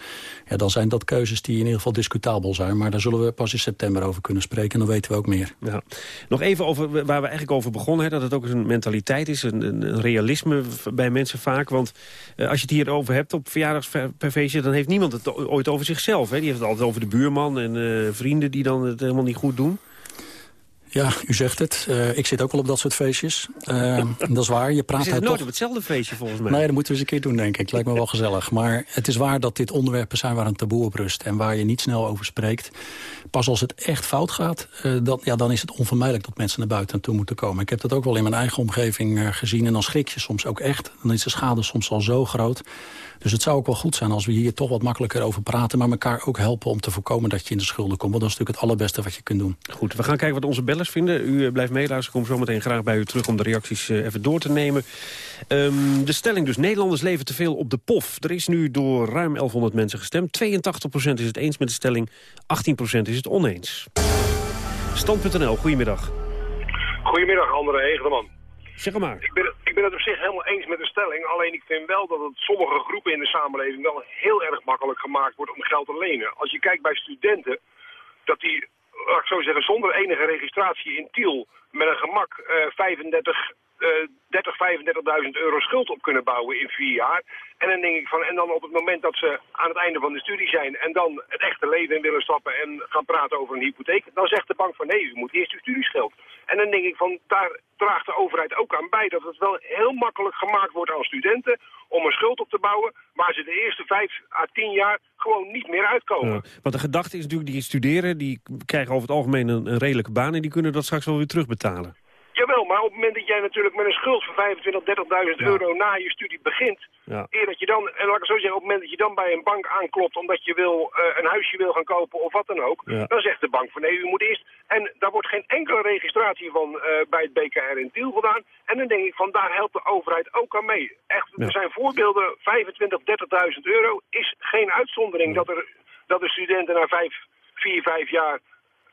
Speaker 22: Ja, dan zijn dat keuzes die in ieder geval discutabel zijn. Maar daar zullen we pas in september over kunnen spreken. En dan weten we ook meer.
Speaker 13: Ja. Nog even over waar we eigenlijk over begonnen. Hè, dat het ook een mentaliteit is. Een, een realisme bij mensen vaak. Want uh, als je het hier over hebt op verjaardagsfeestje... dan heeft niemand het ooit over zichzelf. Hè. Die heeft het altijd over de buurman en uh, vrienden die dan het helemaal niet goed doen.
Speaker 22: Ja, u zegt het. Uh, ik zit ook wel op dat soort feestjes. Uh, dat is waar. Je praat
Speaker 13: zit
Speaker 22: nooit
Speaker 13: toch... op hetzelfde feestje volgens mij.
Speaker 22: Nee, dat moeten we eens een keer doen, denk ik. Lijkt me wel gezellig. Maar het is waar dat dit onderwerpen zijn waar een taboe op rust. En waar je niet snel over spreekt. Pas als het echt fout gaat, uh, dan, ja, dan is het onvermijdelijk dat mensen naar buiten toe moeten komen. Ik heb dat ook wel in mijn eigen omgeving gezien. En dan schrik je soms ook echt. Dan is de schade soms al zo groot. Dus het zou ook wel goed zijn als we hier toch wat makkelijker over praten... maar elkaar ook helpen om te voorkomen dat je in de schulden komt. Want dat is natuurlijk het allerbeste wat je kunt doen.
Speaker 13: Goed, we gaan kijken wat onze bellers vinden. U blijft meeluisteren. Ik kom zo meteen graag bij u terug om de reacties even door te nemen. Um, de stelling dus, Nederlanders leven te veel op de pof. Er is nu door ruim 1100 mensen gestemd. 82% is het eens met de stelling, 18% is het oneens. Stand.nl, goedemiddag.
Speaker 23: Goedemiddag, André Hegeman.
Speaker 13: Zeg maar.
Speaker 23: Ik ben, ik ben het op zich helemaal eens met de stelling. Alleen ik vind wel dat het sommige groepen in de samenleving wel heel erg makkelijk gemaakt wordt om geld te lenen. Als je kijkt bij studenten, dat die, laat ik zo zeggen, zonder enige registratie in Tiel met een gemak uh, 35, uh, 30, 35.000 euro schuld op kunnen bouwen in vier jaar. En dan denk ik van, en dan op het moment dat ze aan het einde van de studie zijn en dan het echte leven in willen stappen en gaan praten over een hypotheek, dan zegt de bank van nee, u moet eerst uw studieschuld. En dan denk ik van, daar draagt de overheid ook aan bij dat het wel heel makkelijk gemaakt wordt aan studenten om een schuld op te bouwen waar ze de eerste vijf à tien jaar gewoon niet meer uitkomen.
Speaker 13: Want de gedachte is natuurlijk, die studeren, die krijgen over het algemeen een, een redelijke baan en die kunnen dat straks wel weer terugbetalen.
Speaker 23: Jawel, maar op het moment dat jij natuurlijk met een schuld van 25, 30.000 ja. euro na je studie begint...
Speaker 13: Ja.
Speaker 23: Eer dat je dan, en laat ik zo zeggen, op het moment dat je dan bij een bank aanklopt... omdat je wil, uh, een huisje wil gaan kopen of wat dan ook...
Speaker 13: Ja.
Speaker 23: dan zegt de bank van nee, u moet eerst... En daar wordt geen enkele registratie van uh, bij het BKR in Tiel gedaan. En dan denk ik van, daar helpt de overheid ook aan mee. Echt, er zijn voorbeelden, 25, 30.000 euro is geen uitzondering... Dat, er, dat de studenten na vijf, vier, vijf jaar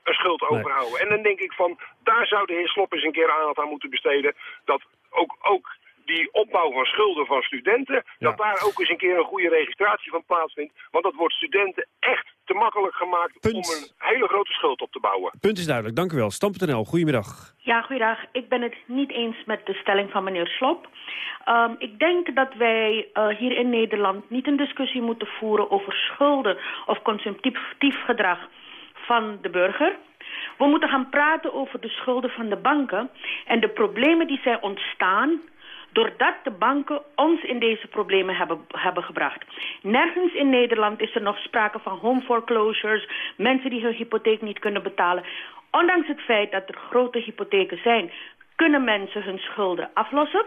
Speaker 23: een schuld overhouden. Nee. En dan denk ik van, daar zou de heer Slop eens een keer aandacht aan moeten besteden. Dat ook, ook die opbouw van schulden van studenten, ja. dat daar ook eens een keer een goede registratie van plaatsvindt. Want dat wordt studenten echt te makkelijk gemaakt
Speaker 13: Punt.
Speaker 23: om een hele grote schuld op te bouwen.
Speaker 13: Punt is duidelijk, dank u wel. Stam.nl, goedemiddag.
Speaker 24: Ja, goeiedag. Ik ben het niet eens met de stelling van meneer Slop. Um, ik denk dat wij uh, hier in Nederland niet een discussie moeten voeren over schulden of consumptief gedrag van de burger. We moeten gaan praten over de schulden van de banken en de problemen die zijn ontstaan doordat de banken ons in deze problemen hebben, hebben gebracht. Nergens in Nederland is er nog sprake van home foreclosures, mensen die hun hypotheek niet kunnen betalen. Ondanks het feit dat er grote hypotheken zijn, kunnen mensen hun schulden aflossen.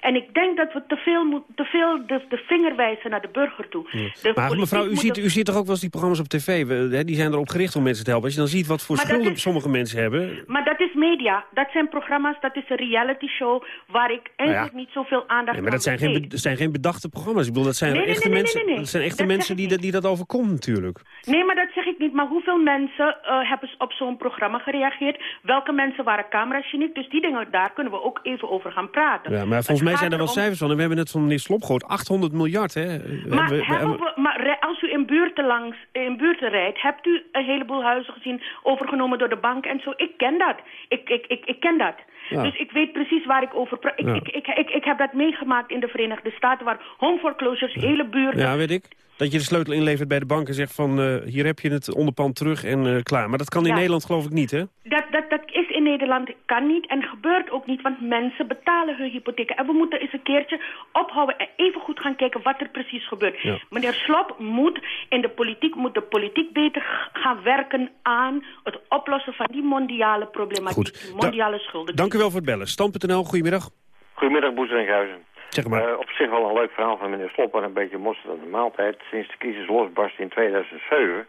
Speaker 24: En ik denk dat we te veel, te veel de, de vinger wijzen naar de burger toe.
Speaker 13: De maar mevrouw, u ziet, u ziet toch ook wel eens die programma's op tv? We, die zijn erop gericht om mensen te helpen. Als je dan ziet wat voor
Speaker 24: Maar
Speaker 13: schulden
Speaker 24: is-
Speaker 13: sommige mensen hebben...
Speaker 24: Maar dat is media. Dat zijn programma's, dat is een reality show... waar ik eigenlijk niet zoveel aandacht
Speaker 13: Nee, maar dat
Speaker 24: aan
Speaker 13: zijn geen, dat zijn geen bedachte programma's. Ik bedoel, dat zijn
Speaker 24: Nee, nee,
Speaker 13: echte mensen. Dat zijn echte
Speaker 24: Dat
Speaker 13: mensen die, dat, die dat overkomt natuurlijk.
Speaker 24: Nee, maar dat zeg ik niet. Maar hoeveel mensen eh, hebben op zo'n programma gereageerd? Welke mensen waren camerageniek? Dus die dingen, daar kunnen we ook even over gaan praten.
Speaker 13: Ja, maar volgens mij zijn er wel cijfers van. En we hebben net van meneer Slop gehoord. 800 miljard, hè?
Speaker 24: Maar,
Speaker 13: we-
Speaker 24: we, maar als u in buurten, langs, in buurten rijdt, hebt u een heleboel huizen gezien overgenomen door de bank en zo? Ik ken dat. Ik, ik, ik, ik ken dat.
Speaker 13: Ja.
Speaker 24: Dus ik weet precies waar ik over praat. Ik,
Speaker 13: Ja.
Speaker 24: ik, ik, ik, ik heb dat meegemaakt in de Verenigde Staten, waar home foreclosures, hele buurten...
Speaker 13: Ja, weet ik. Dat je de sleutel inlevert bij de bank en zegt van... eh, hier heb je het onderpand terug en eh, klaar. Maar dat kan in
Speaker 24: Ja.
Speaker 13: Nederland geloof ik niet, hè?
Speaker 24: Dat, dat, dat is in Nederland kan niet en gebeurt ook niet, want mensen betalen hun hypotheken. En we moeten eens een keertje ophouden en even goed gaan kijken wat er precies gebeurt.
Speaker 13: Ja.
Speaker 24: Meneer Slop moet in de politiek, moet de politiek beter gaan werken aan het oplossen van die mondiale problematiek, mondiale schulden.
Speaker 13: Dank u wel voor het bellen. Stand.nl, goedemiddag.
Speaker 25: Goedemiddag, Boes Renkhuizen.
Speaker 13: Zeg maar.
Speaker 25: Eh, op zich wel een leuk verhaal van meneer maar een beetje mosterd aan de maaltijd. Sinds de crisis losbarstte in 2007.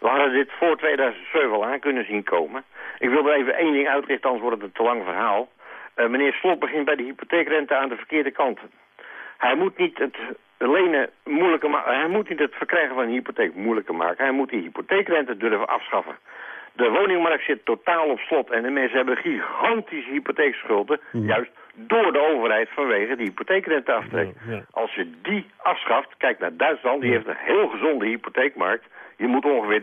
Speaker 25: We hadden dit voor 2007 al aan kunnen zien komen. Ik wil er even één ding uitlichten, anders wordt het een te lang verhaal. Eh, meneer Slop begint bij de hypotheekrente aan de verkeerde kant. Hij moet niet het lenen moeilijker maken. Hij moet niet het verkrijgen van een hypotheek moeilijker maken. Hij moet die hypotheekrente durven afschaffen. De woningmarkt zit totaal op slot en de mensen hebben gigantische hypotheekschulden. Juist door de overheid vanwege die hypotheekrenteaftrek. Als je die afschaft, kijk naar Duitsland, die heeft een heel gezonde hypotheekmarkt. Je moet ongeveer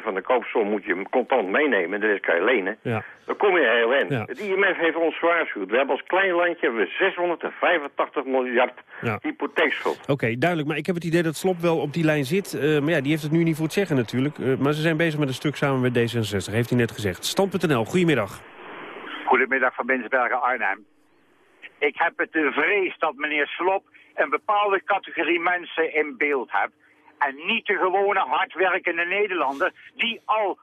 Speaker 25: 30% van de koopsom moet je contant meenemen en de rest kan je lenen.
Speaker 13: Ja.
Speaker 25: Dan kom je heel eind.
Speaker 13: Ja.
Speaker 25: Het IMF heeft ons gewaarschuwd. We hebben als klein landje we 685 miljard
Speaker 13: Ja.
Speaker 25: hypotheekschuld.
Speaker 13: Oké, duidelijk. Maar ik heb het idee dat Slop wel op die lijn zit. Eh, maar ja, die heeft het nu niet voor het zeggen natuurlijk. Eh, maar ze zijn bezig met een stuk samen met D66, heeft hij net gezegd. Stand.nl, goedemiddag.
Speaker 26: Goedemiddag van Binsbergen Arnhem. Ik heb het de vrees dat meneer Slop een bepaalde categorie mensen in beeld hebt. En niet de gewone hardwerkende Nederlander die al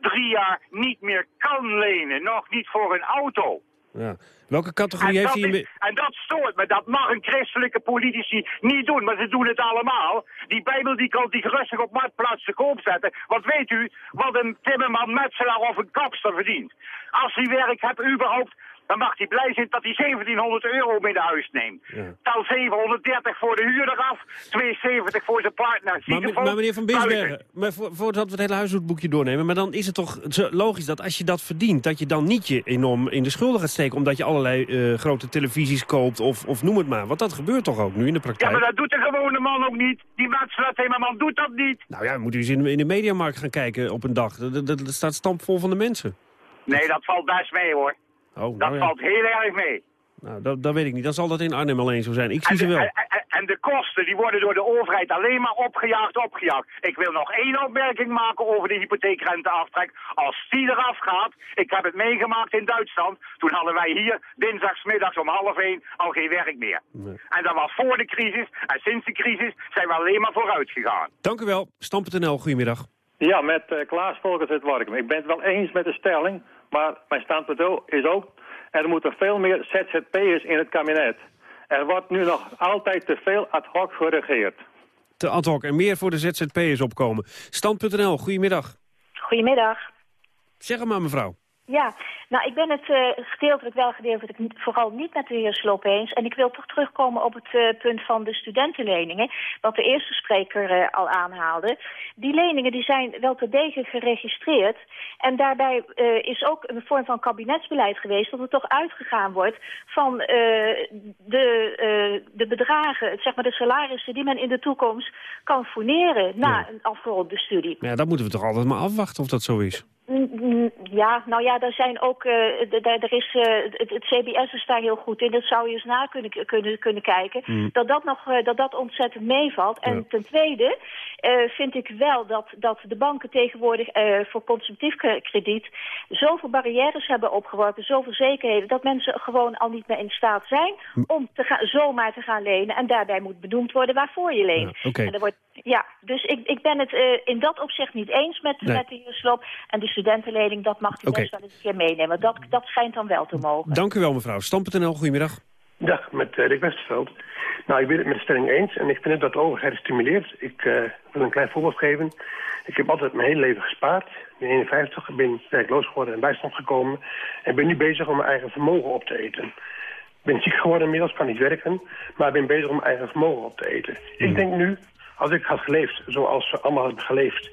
Speaker 26: drie jaar niet meer kan lenen. Nog niet voor een auto.
Speaker 13: Ja. Welke categorie
Speaker 26: En
Speaker 13: heeft hij
Speaker 26: is- en dat stoort me. Dat mag een christelijke politici niet doen. Maar ze doen het allemaal. Die Bijbel die kan die gerustig op marktplaats te koop zetten. Want weet u wat een timmerman, metselaar of een kapster verdient? Als hij werk hebt überhaupt, dan mag hij blij zijn dat hij 1700 euro mee naar huis neemt. Tel 730 voor de huur eraf, 270 voor zijn partner.
Speaker 13: Maar,
Speaker 26: Ziekenfonds,
Speaker 13: maar meneer Van Binsbergen, maar voor, voordat we het hele huishoudboekje doornemen... maar dan is het toch logisch dat als je dat verdient... dat je dan niet je enorm in de schulden gaat steken... omdat je allerlei eh, grote televisies koopt of, of noem het maar. Want dat gebeurt toch ook nu in de
Speaker 26: Ja,
Speaker 13: praktijk?
Speaker 26: maar dat doet de gewone man ook niet. Die metselaar timmerman doet dat niet.
Speaker 13: Nou ja, moet u eens in, in de mediamarkt gaan kijken op een dag. Dat, dat, dat staat stampvol van de mensen.
Speaker 26: Nee, dat valt best mee hoor.
Speaker 13: Oh,
Speaker 26: Dat
Speaker 13: nou ja.
Speaker 26: valt heel erg mee.
Speaker 13: Nou, dat, dat weet ik niet. Dan zal dat in Arnhem alleen zo zijn. Ik zie
Speaker 26: En
Speaker 13: ze
Speaker 26: de,
Speaker 13: wel.
Speaker 26: en, en- en de kosten die worden door de overheid alleen maar opgejaagd, opgejaagd. Ik wil nog één opmerking maken over de hypotheekrenteaftrek. Als die eraf gaat, ik heb het meegemaakt in Duitsland. Toen hadden wij hier dinsdagsmiddags om half één al geen werk meer. En dat was voor de crisis. En sinds de crisis zijn we alleen maar vooruit gegaan.
Speaker 13: Dank u wel. Stam.nl, goedemiddag.
Speaker 27: Ja, met eh, Klaas Volkers uit Warkum. Ik ben het wel eens met de stelling, maar mijn standpunt is ook... er moeten veel meer ZZP'ers in het kabinet. Er wordt nu nog altijd te veel ad hoc geregeerd.
Speaker 13: Te ad hoc en meer voor de ZZP'ers opkomen. Stand.nl, goedemiddag.
Speaker 28: Goedemiddag.
Speaker 13: Zeg het maar, mevrouw.
Speaker 28: Ja, nou ik ben het eh, gedeeltelijk wel gedeeltelijk niet, vooral niet met de heer Sloop eens. En ik wil toch terugkomen op het eh, punt van de studentenleningen, wat de eerste spreker eh, al aanhaalde. Die leningen die zijn wel te degelijk geregistreerd. En daarbij is ook een vorm van kabinetsbeleid geweest dat er toch uitgegaan wordt van de, de bedragen, zeg maar de salarissen die men in de toekomst kan fourneren na een afgeronde studie.
Speaker 13: Ja, dat moeten we toch altijd maar afwachten of dat zo is.
Speaker 28: Ja, nou ja, daar zijn ook, eh, d- d- er is, eh, het, het CBS is daar heel goed in. Dat zou je eens na kunnen, kunnen, kunnen kijken.
Speaker 29: Mm.
Speaker 28: Dat, dat, nog, eh, dat dat ontzettend meevalt. En
Speaker 29: Ja.
Speaker 28: ten tweede vind ik wel dat, dat de banken tegenwoordig voor consumptief krediet zoveel barrières hebben opgeworpen, zoveel zekerheden, dat mensen gewoon al niet meer in staat zijn om te gaan, zomaar te gaan lenen. En daarbij moet benoemd worden waarvoor je leent.
Speaker 13: Ja.
Speaker 28: En er wordt, ja, dus ik, ik ben het eh, in dat opzicht niet eens met,
Speaker 13: Nee.
Speaker 28: met de heer Sloop. En die studentenlening, dat mag hij
Speaker 13: Oké.
Speaker 28: best wel eens een keer meenemen. Dat, dat schijnt dan wel te mogen.
Speaker 13: Dank u wel, mevrouw. Stam.nl, goedemiddag.
Speaker 29: Dag, met eh, Rick Westerveld. Nou, ik ben het met de stelling eens en ik vind het dat de overheid stimuleert. Ik eh, wil een klein voorbeeld geven. Ik heb altijd mijn hele leven gespaard. Ik ben 51, ik ben werkloos geworden en bijstand gekomen. En ben nu bezig om mijn eigen vermogen op te eten. Ik ben ziek geworden inmiddels, kan niet werken, maar ben bezig om mijn eigen vermogen op te eten. Ik denk nu, als ik had geleefd zoals we allemaal hebben geleefd,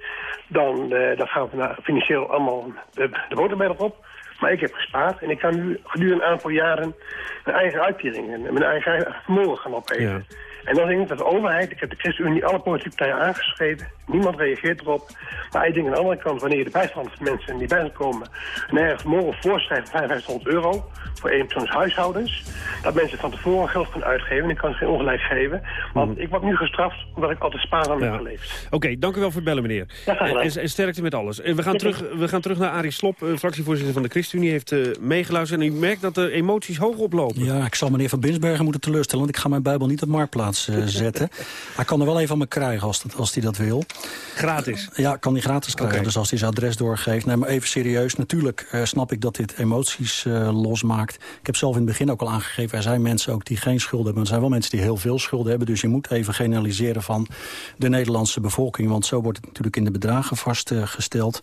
Speaker 29: dan, eh, dan gaan we financieel allemaal de, de boterberg op. Maar ik heb gespaard en ik kan nu gedurende een aantal jaren mijn eigen uitkeringen en mijn eigen vermogen gaan opeten. En dan denk ik dat de overheid, ik heb de ChristenUnie alle politieke partijen aangeschreven, niemand reageert erop. Maar ik denk aan de andere kant, wanneer je de bijstandsmensen die bij komen, en ergens mogen voorschrijven 5500 euro voor eenpersoonshuishoudens, dat mensen van tevoren geld kunnen uitgeven en ik kan ze geen ongelijk geven. Want
Speaker 13: Mhm.
Speaker 29: ik word nu gestraft omdat ik altijd spaarzaam heb
Speaker 13: Ja.
Speaker 29: geleefd.
Speaker 13: Oké, dank u wel voor het bellen, meneer.
Speaker 29: Ja, graag gedaan.
Speaker 13: en, en sterkte met alles. En we, gaan terug, we gaan terug naar Arie Slop, eh, fractievoorzitter van de ChristenUnie. heeft eh, meegeluisterd en u merkt dat de emoties hoog oplopen.
Speaker 22: Ja, ik zal meneer Van Binsbergen moeten teleurstellen... want ik ga mijn Bijbel niet op Marktplaats eh, zetten. Hij kan er wel even van me krijgen als, dat, als hij dat wil.
Speaker 13: Gratis?
Speaker 22: Ja, kan hij gratis krijgen. Dus als hij zijn adres doorgeeft. Nee, maar even serieus. Natuurlijk eh, snap ik dat dit emoties eh, losmaakt. Ik heb zelf in het begin ook al aangegeven... er zijn mensen ook die geen schulden hebben. Maar er zijn wel mensen die heel veel schulden hebben. Dus je moet even generaliseren van de Nederlandse bevolking. Want zo wordt het natuurlijk in de bedragen vastgesteld.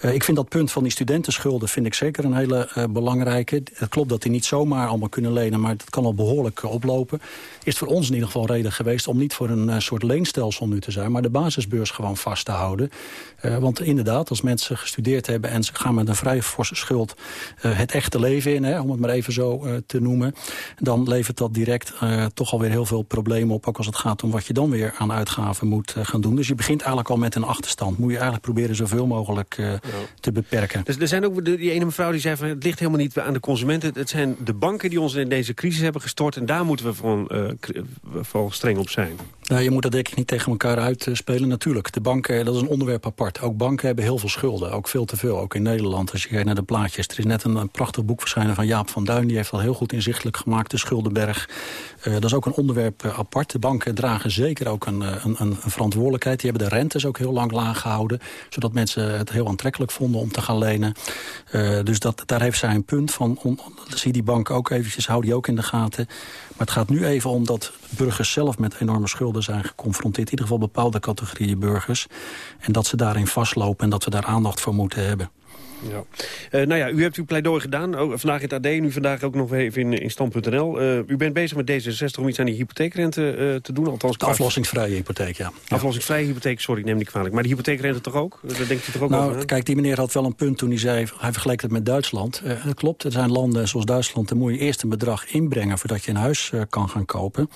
Speaker 22: Eh, ik vind dat punt van die studentenschulden... vind ik zeker een hele eh, belangrijke. Het klopt dat die niet zomaar allemaal kunnen lenen... maar dat kan al behoorlijk eh, oplopen. Is voor ons in ieder geval reden geweest... om niet voor een eh, soort leenstelsel nu te zijn... maar de basisbeurs gewoon vast te houden. Eh, want inderdaad, als mensen gestudeerd hebben... en ze gaan met een vrij forse schuld eh, het echte leven in... Hè, om het maar even zo te noemen... dan levert dat direct toch alweer heel veel problemen op... ook als het gaat om wat je dan weer aan uitgaven moet gaan doen. Dus je begint eigenlijk al met een achterstand. Moet je eigenlijk proberen zoveel mogelijk te beperken.
Speaker 13: Dus er zijn ook de- die ene mevrouw die zei van het ligt helemaal niet aan de consumenten. Het- zijn de banken die ons in deze crisis hebben gestort. En daar moeten we gewoon, eh, streng op zijn.
Speaker 22: Nou, je moet dat denk ik niet tegen elkaar uitspelen. Natuurlijk, de banken, dat is een onderwerp apart. Ook banken hebben heel veel schulden, ook veel te veel. Ook in Nederland, als je kijkt naar de plaatjes. Er is net een, prachtig boek verschijnen van Jaap van Duin. Die heeft dat heel goed inzichtelijk gemaakt, de schuldenberg. Eh, dat is ook een onderwerp eh, apart. De banken dragen zeker ook een, eh, een, een, verantwoordelijkheid. Die hebben de rentes ook heel lang laag gehouden. Zodat mensen het heel aantrekkelijk vonden om te gaan lenen. Eh, dus dat, daar heeft zij een punt van. Zie die banken ook eventjes, hou die ook in de gaten. Maar het gaat nu even om dat burgers zelf met enorme schulden zijn geconfronteerd. In ieder geval bepaalde categorieën burgers. En dat ze daarin vastlopen en dat we daar aandacht voor moeten hebben.
Speaker 13: Ja. Eh, nou ja, u hebt uw pleidooi gedaan. Ook, vandaag in het AD en nu vandaag ook nog even in, in stand.nl. Eh, u bent bezig met D66 om iets aan die hypotheekrente eh, te doen. Althans,
Speaker 22: De aflossingsvrije hypotheek, ja.
Speaker 13: Aflossingsvrije hypotheek, sorry, ik neem niet kwalijk. Maar de hypotheekrente toch ook? Daar denkt u toch ook over
Speaker 22: Nou,
Speaker 13: na?
Speaker 22: kijk, die meneer had wel een punt toen hij zei... hij vergelijkt het met Duitsland. Dat klopt, er zijn landen zoals Duitsland... daar moet je eerst een bedrag inbrengen voordat je een huis kan gaan kopen.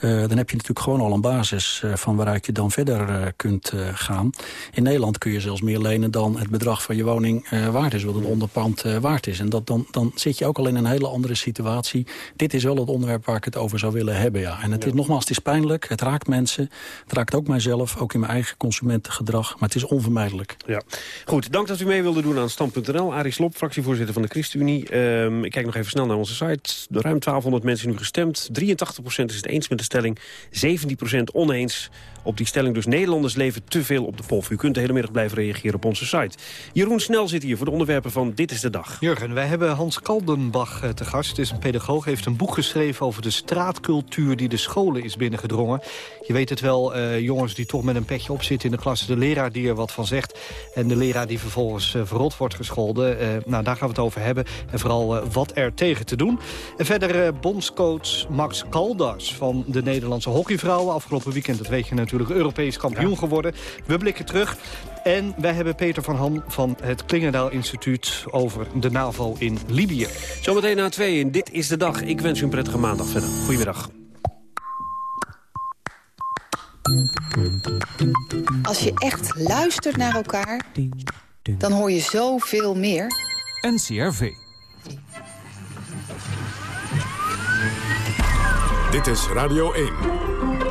Speaker 22: Dan heb je natuurlijk gewoon al een basis... van waaruit je dan verder kunt gaan. In Nederland kun je zelfs meer lenen dan het bedrag van je woning eh, waard is. Wat een onderpand eh, waard is. En dat, dan, dan zit je ook al in een hele andere situatie. Dit is wel het onderwerp waar ik het over zou willen hebben, ja. En het is nogmaals, het is pijnlijk, het raakt mensen. Het raakt ook mijzelf, ook in mijn eigen consumentengedrag. Maar het is onvermijdelijk.
Speaker 13: Ja. Goed, dank dat u mee wilde doen aan Stand.nl. Arie Slop, fractievoorzitter van de ChristenUnie. Ehm, ik kijk nog even snel naar onze site. Ruim 1200 mensen nu gestemd. 83% is het eens met de stelling. 17% oneens op die stelling. Dus Nederlanders leven te veel op de pof. U kunt de hele middag blijven reageren op onze site. Jeroen Snel zit hier voor de onderwerpen van Dit is de Dag.
Speaker 30: Jurgen, wij hebben Hans Kaldenbach eh, te gast. Het is een pedagoog, heeft een boek geschreven over de straatcultuur die de scholen is binnengedrongen. Je weet het wel, eh, jongens die toch met een petje op zitten in de klas. De leraar die er wat van zegt en de leraar die vervolgens eh, verrot wordt gescholden. Nou, daar gaan we het over hebben. En vooral wat er tegen te doen. En verder bondscoach Max Caldas van de Nederlandse hockeyvrouwen. Afgelopen weekend, dat weet je natuurlijk, Europees kampioen geworden. We blikken terug. En wij hebben Peter van Ham van het Klingendaal Instituut over de NAVO in Libië.
Speaker 13: Zometeen na twee in Dit is de Dag. Ik wens u een prettige maandag verder. Goedemiddag.
Speaker 31: Als je echt luistert naar elkaar, dan hoor je zoveel meer.
Speaker 32: NCRV.
Speaker 1: Dit is Radio 1.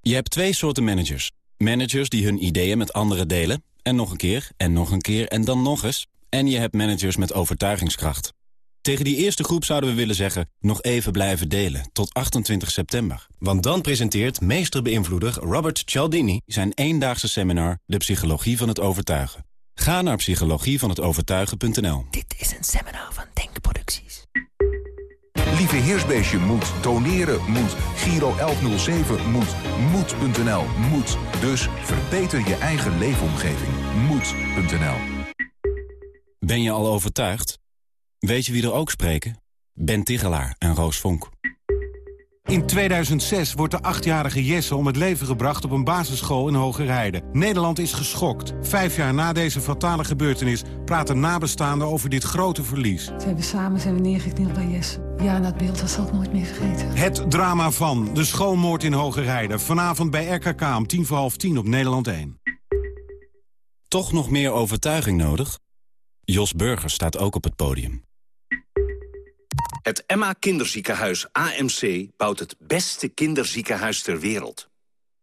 Speaker 33: je hebt twee soorten managers. Managers die hun ideeën met anderen delen. En nog een keer, en nog een keer, en dan nog eens. En je hebt managers met overtuigingskracht. Tegen die eerste groep zouden we willen zeggen... nog even blijven delen, tot 28 september. Want dan presenteert meesterbeïnvloeder Robert Cialdini... zijn eendaagse seminar De Psychologie van het Overtuigen. Ga naar psychologievanhetovertuigen.nl.
Speaker 34: Dit is een seminar van Denkproducties.
Speaker 35: Lieve Heersbeestje moet toneren, moet
Speaker 11: Giro 1107 moet. Moed.nl. Moed. Dus verbeter je eigen leefomgeving. Moed.nl.
Speaker 33: Ben je al overtuigd? Weet je wie er ook spreken? Ben Tigelaar en Roos Vonk.
Speaker 36: In 2006 wordt de achtjarige Jesse om het leven gebracht op een basisschool in Hogerheide. Nederland is geschokt. Vijf jaar na deze fatale gebeurtenis praten nabestaanden over dit grote verlies.
Speaker 37: We hebben samen zijn we neergeknield bij Jesse. Ja, dat beeld dat zal ik nooit meer vergeten.
Speaker 36: Het drama van de schoolmoord in Hogerheide. Vanavond bij RKK om tien voor half tien op Nederland 1.
Speaker 33: Toch nog meer overtuiging nodig? Jos Burger staat ook op het podium.
Speaker 38: Het Emma Kinderziekenhuis AMC bouwt het beste kinderziekenhuis ter wereld.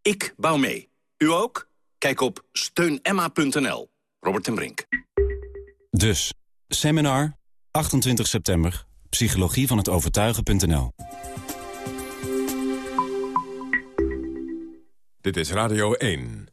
Speaker 38: Ik bouw mee. U ook? Kijk op steunemma.nl. Robert ten Brink.
Speaker 33: Dus, seminar, 28 september, psychologie van het overtuigen.nl.
Speaker 1: Dit is Radio 1.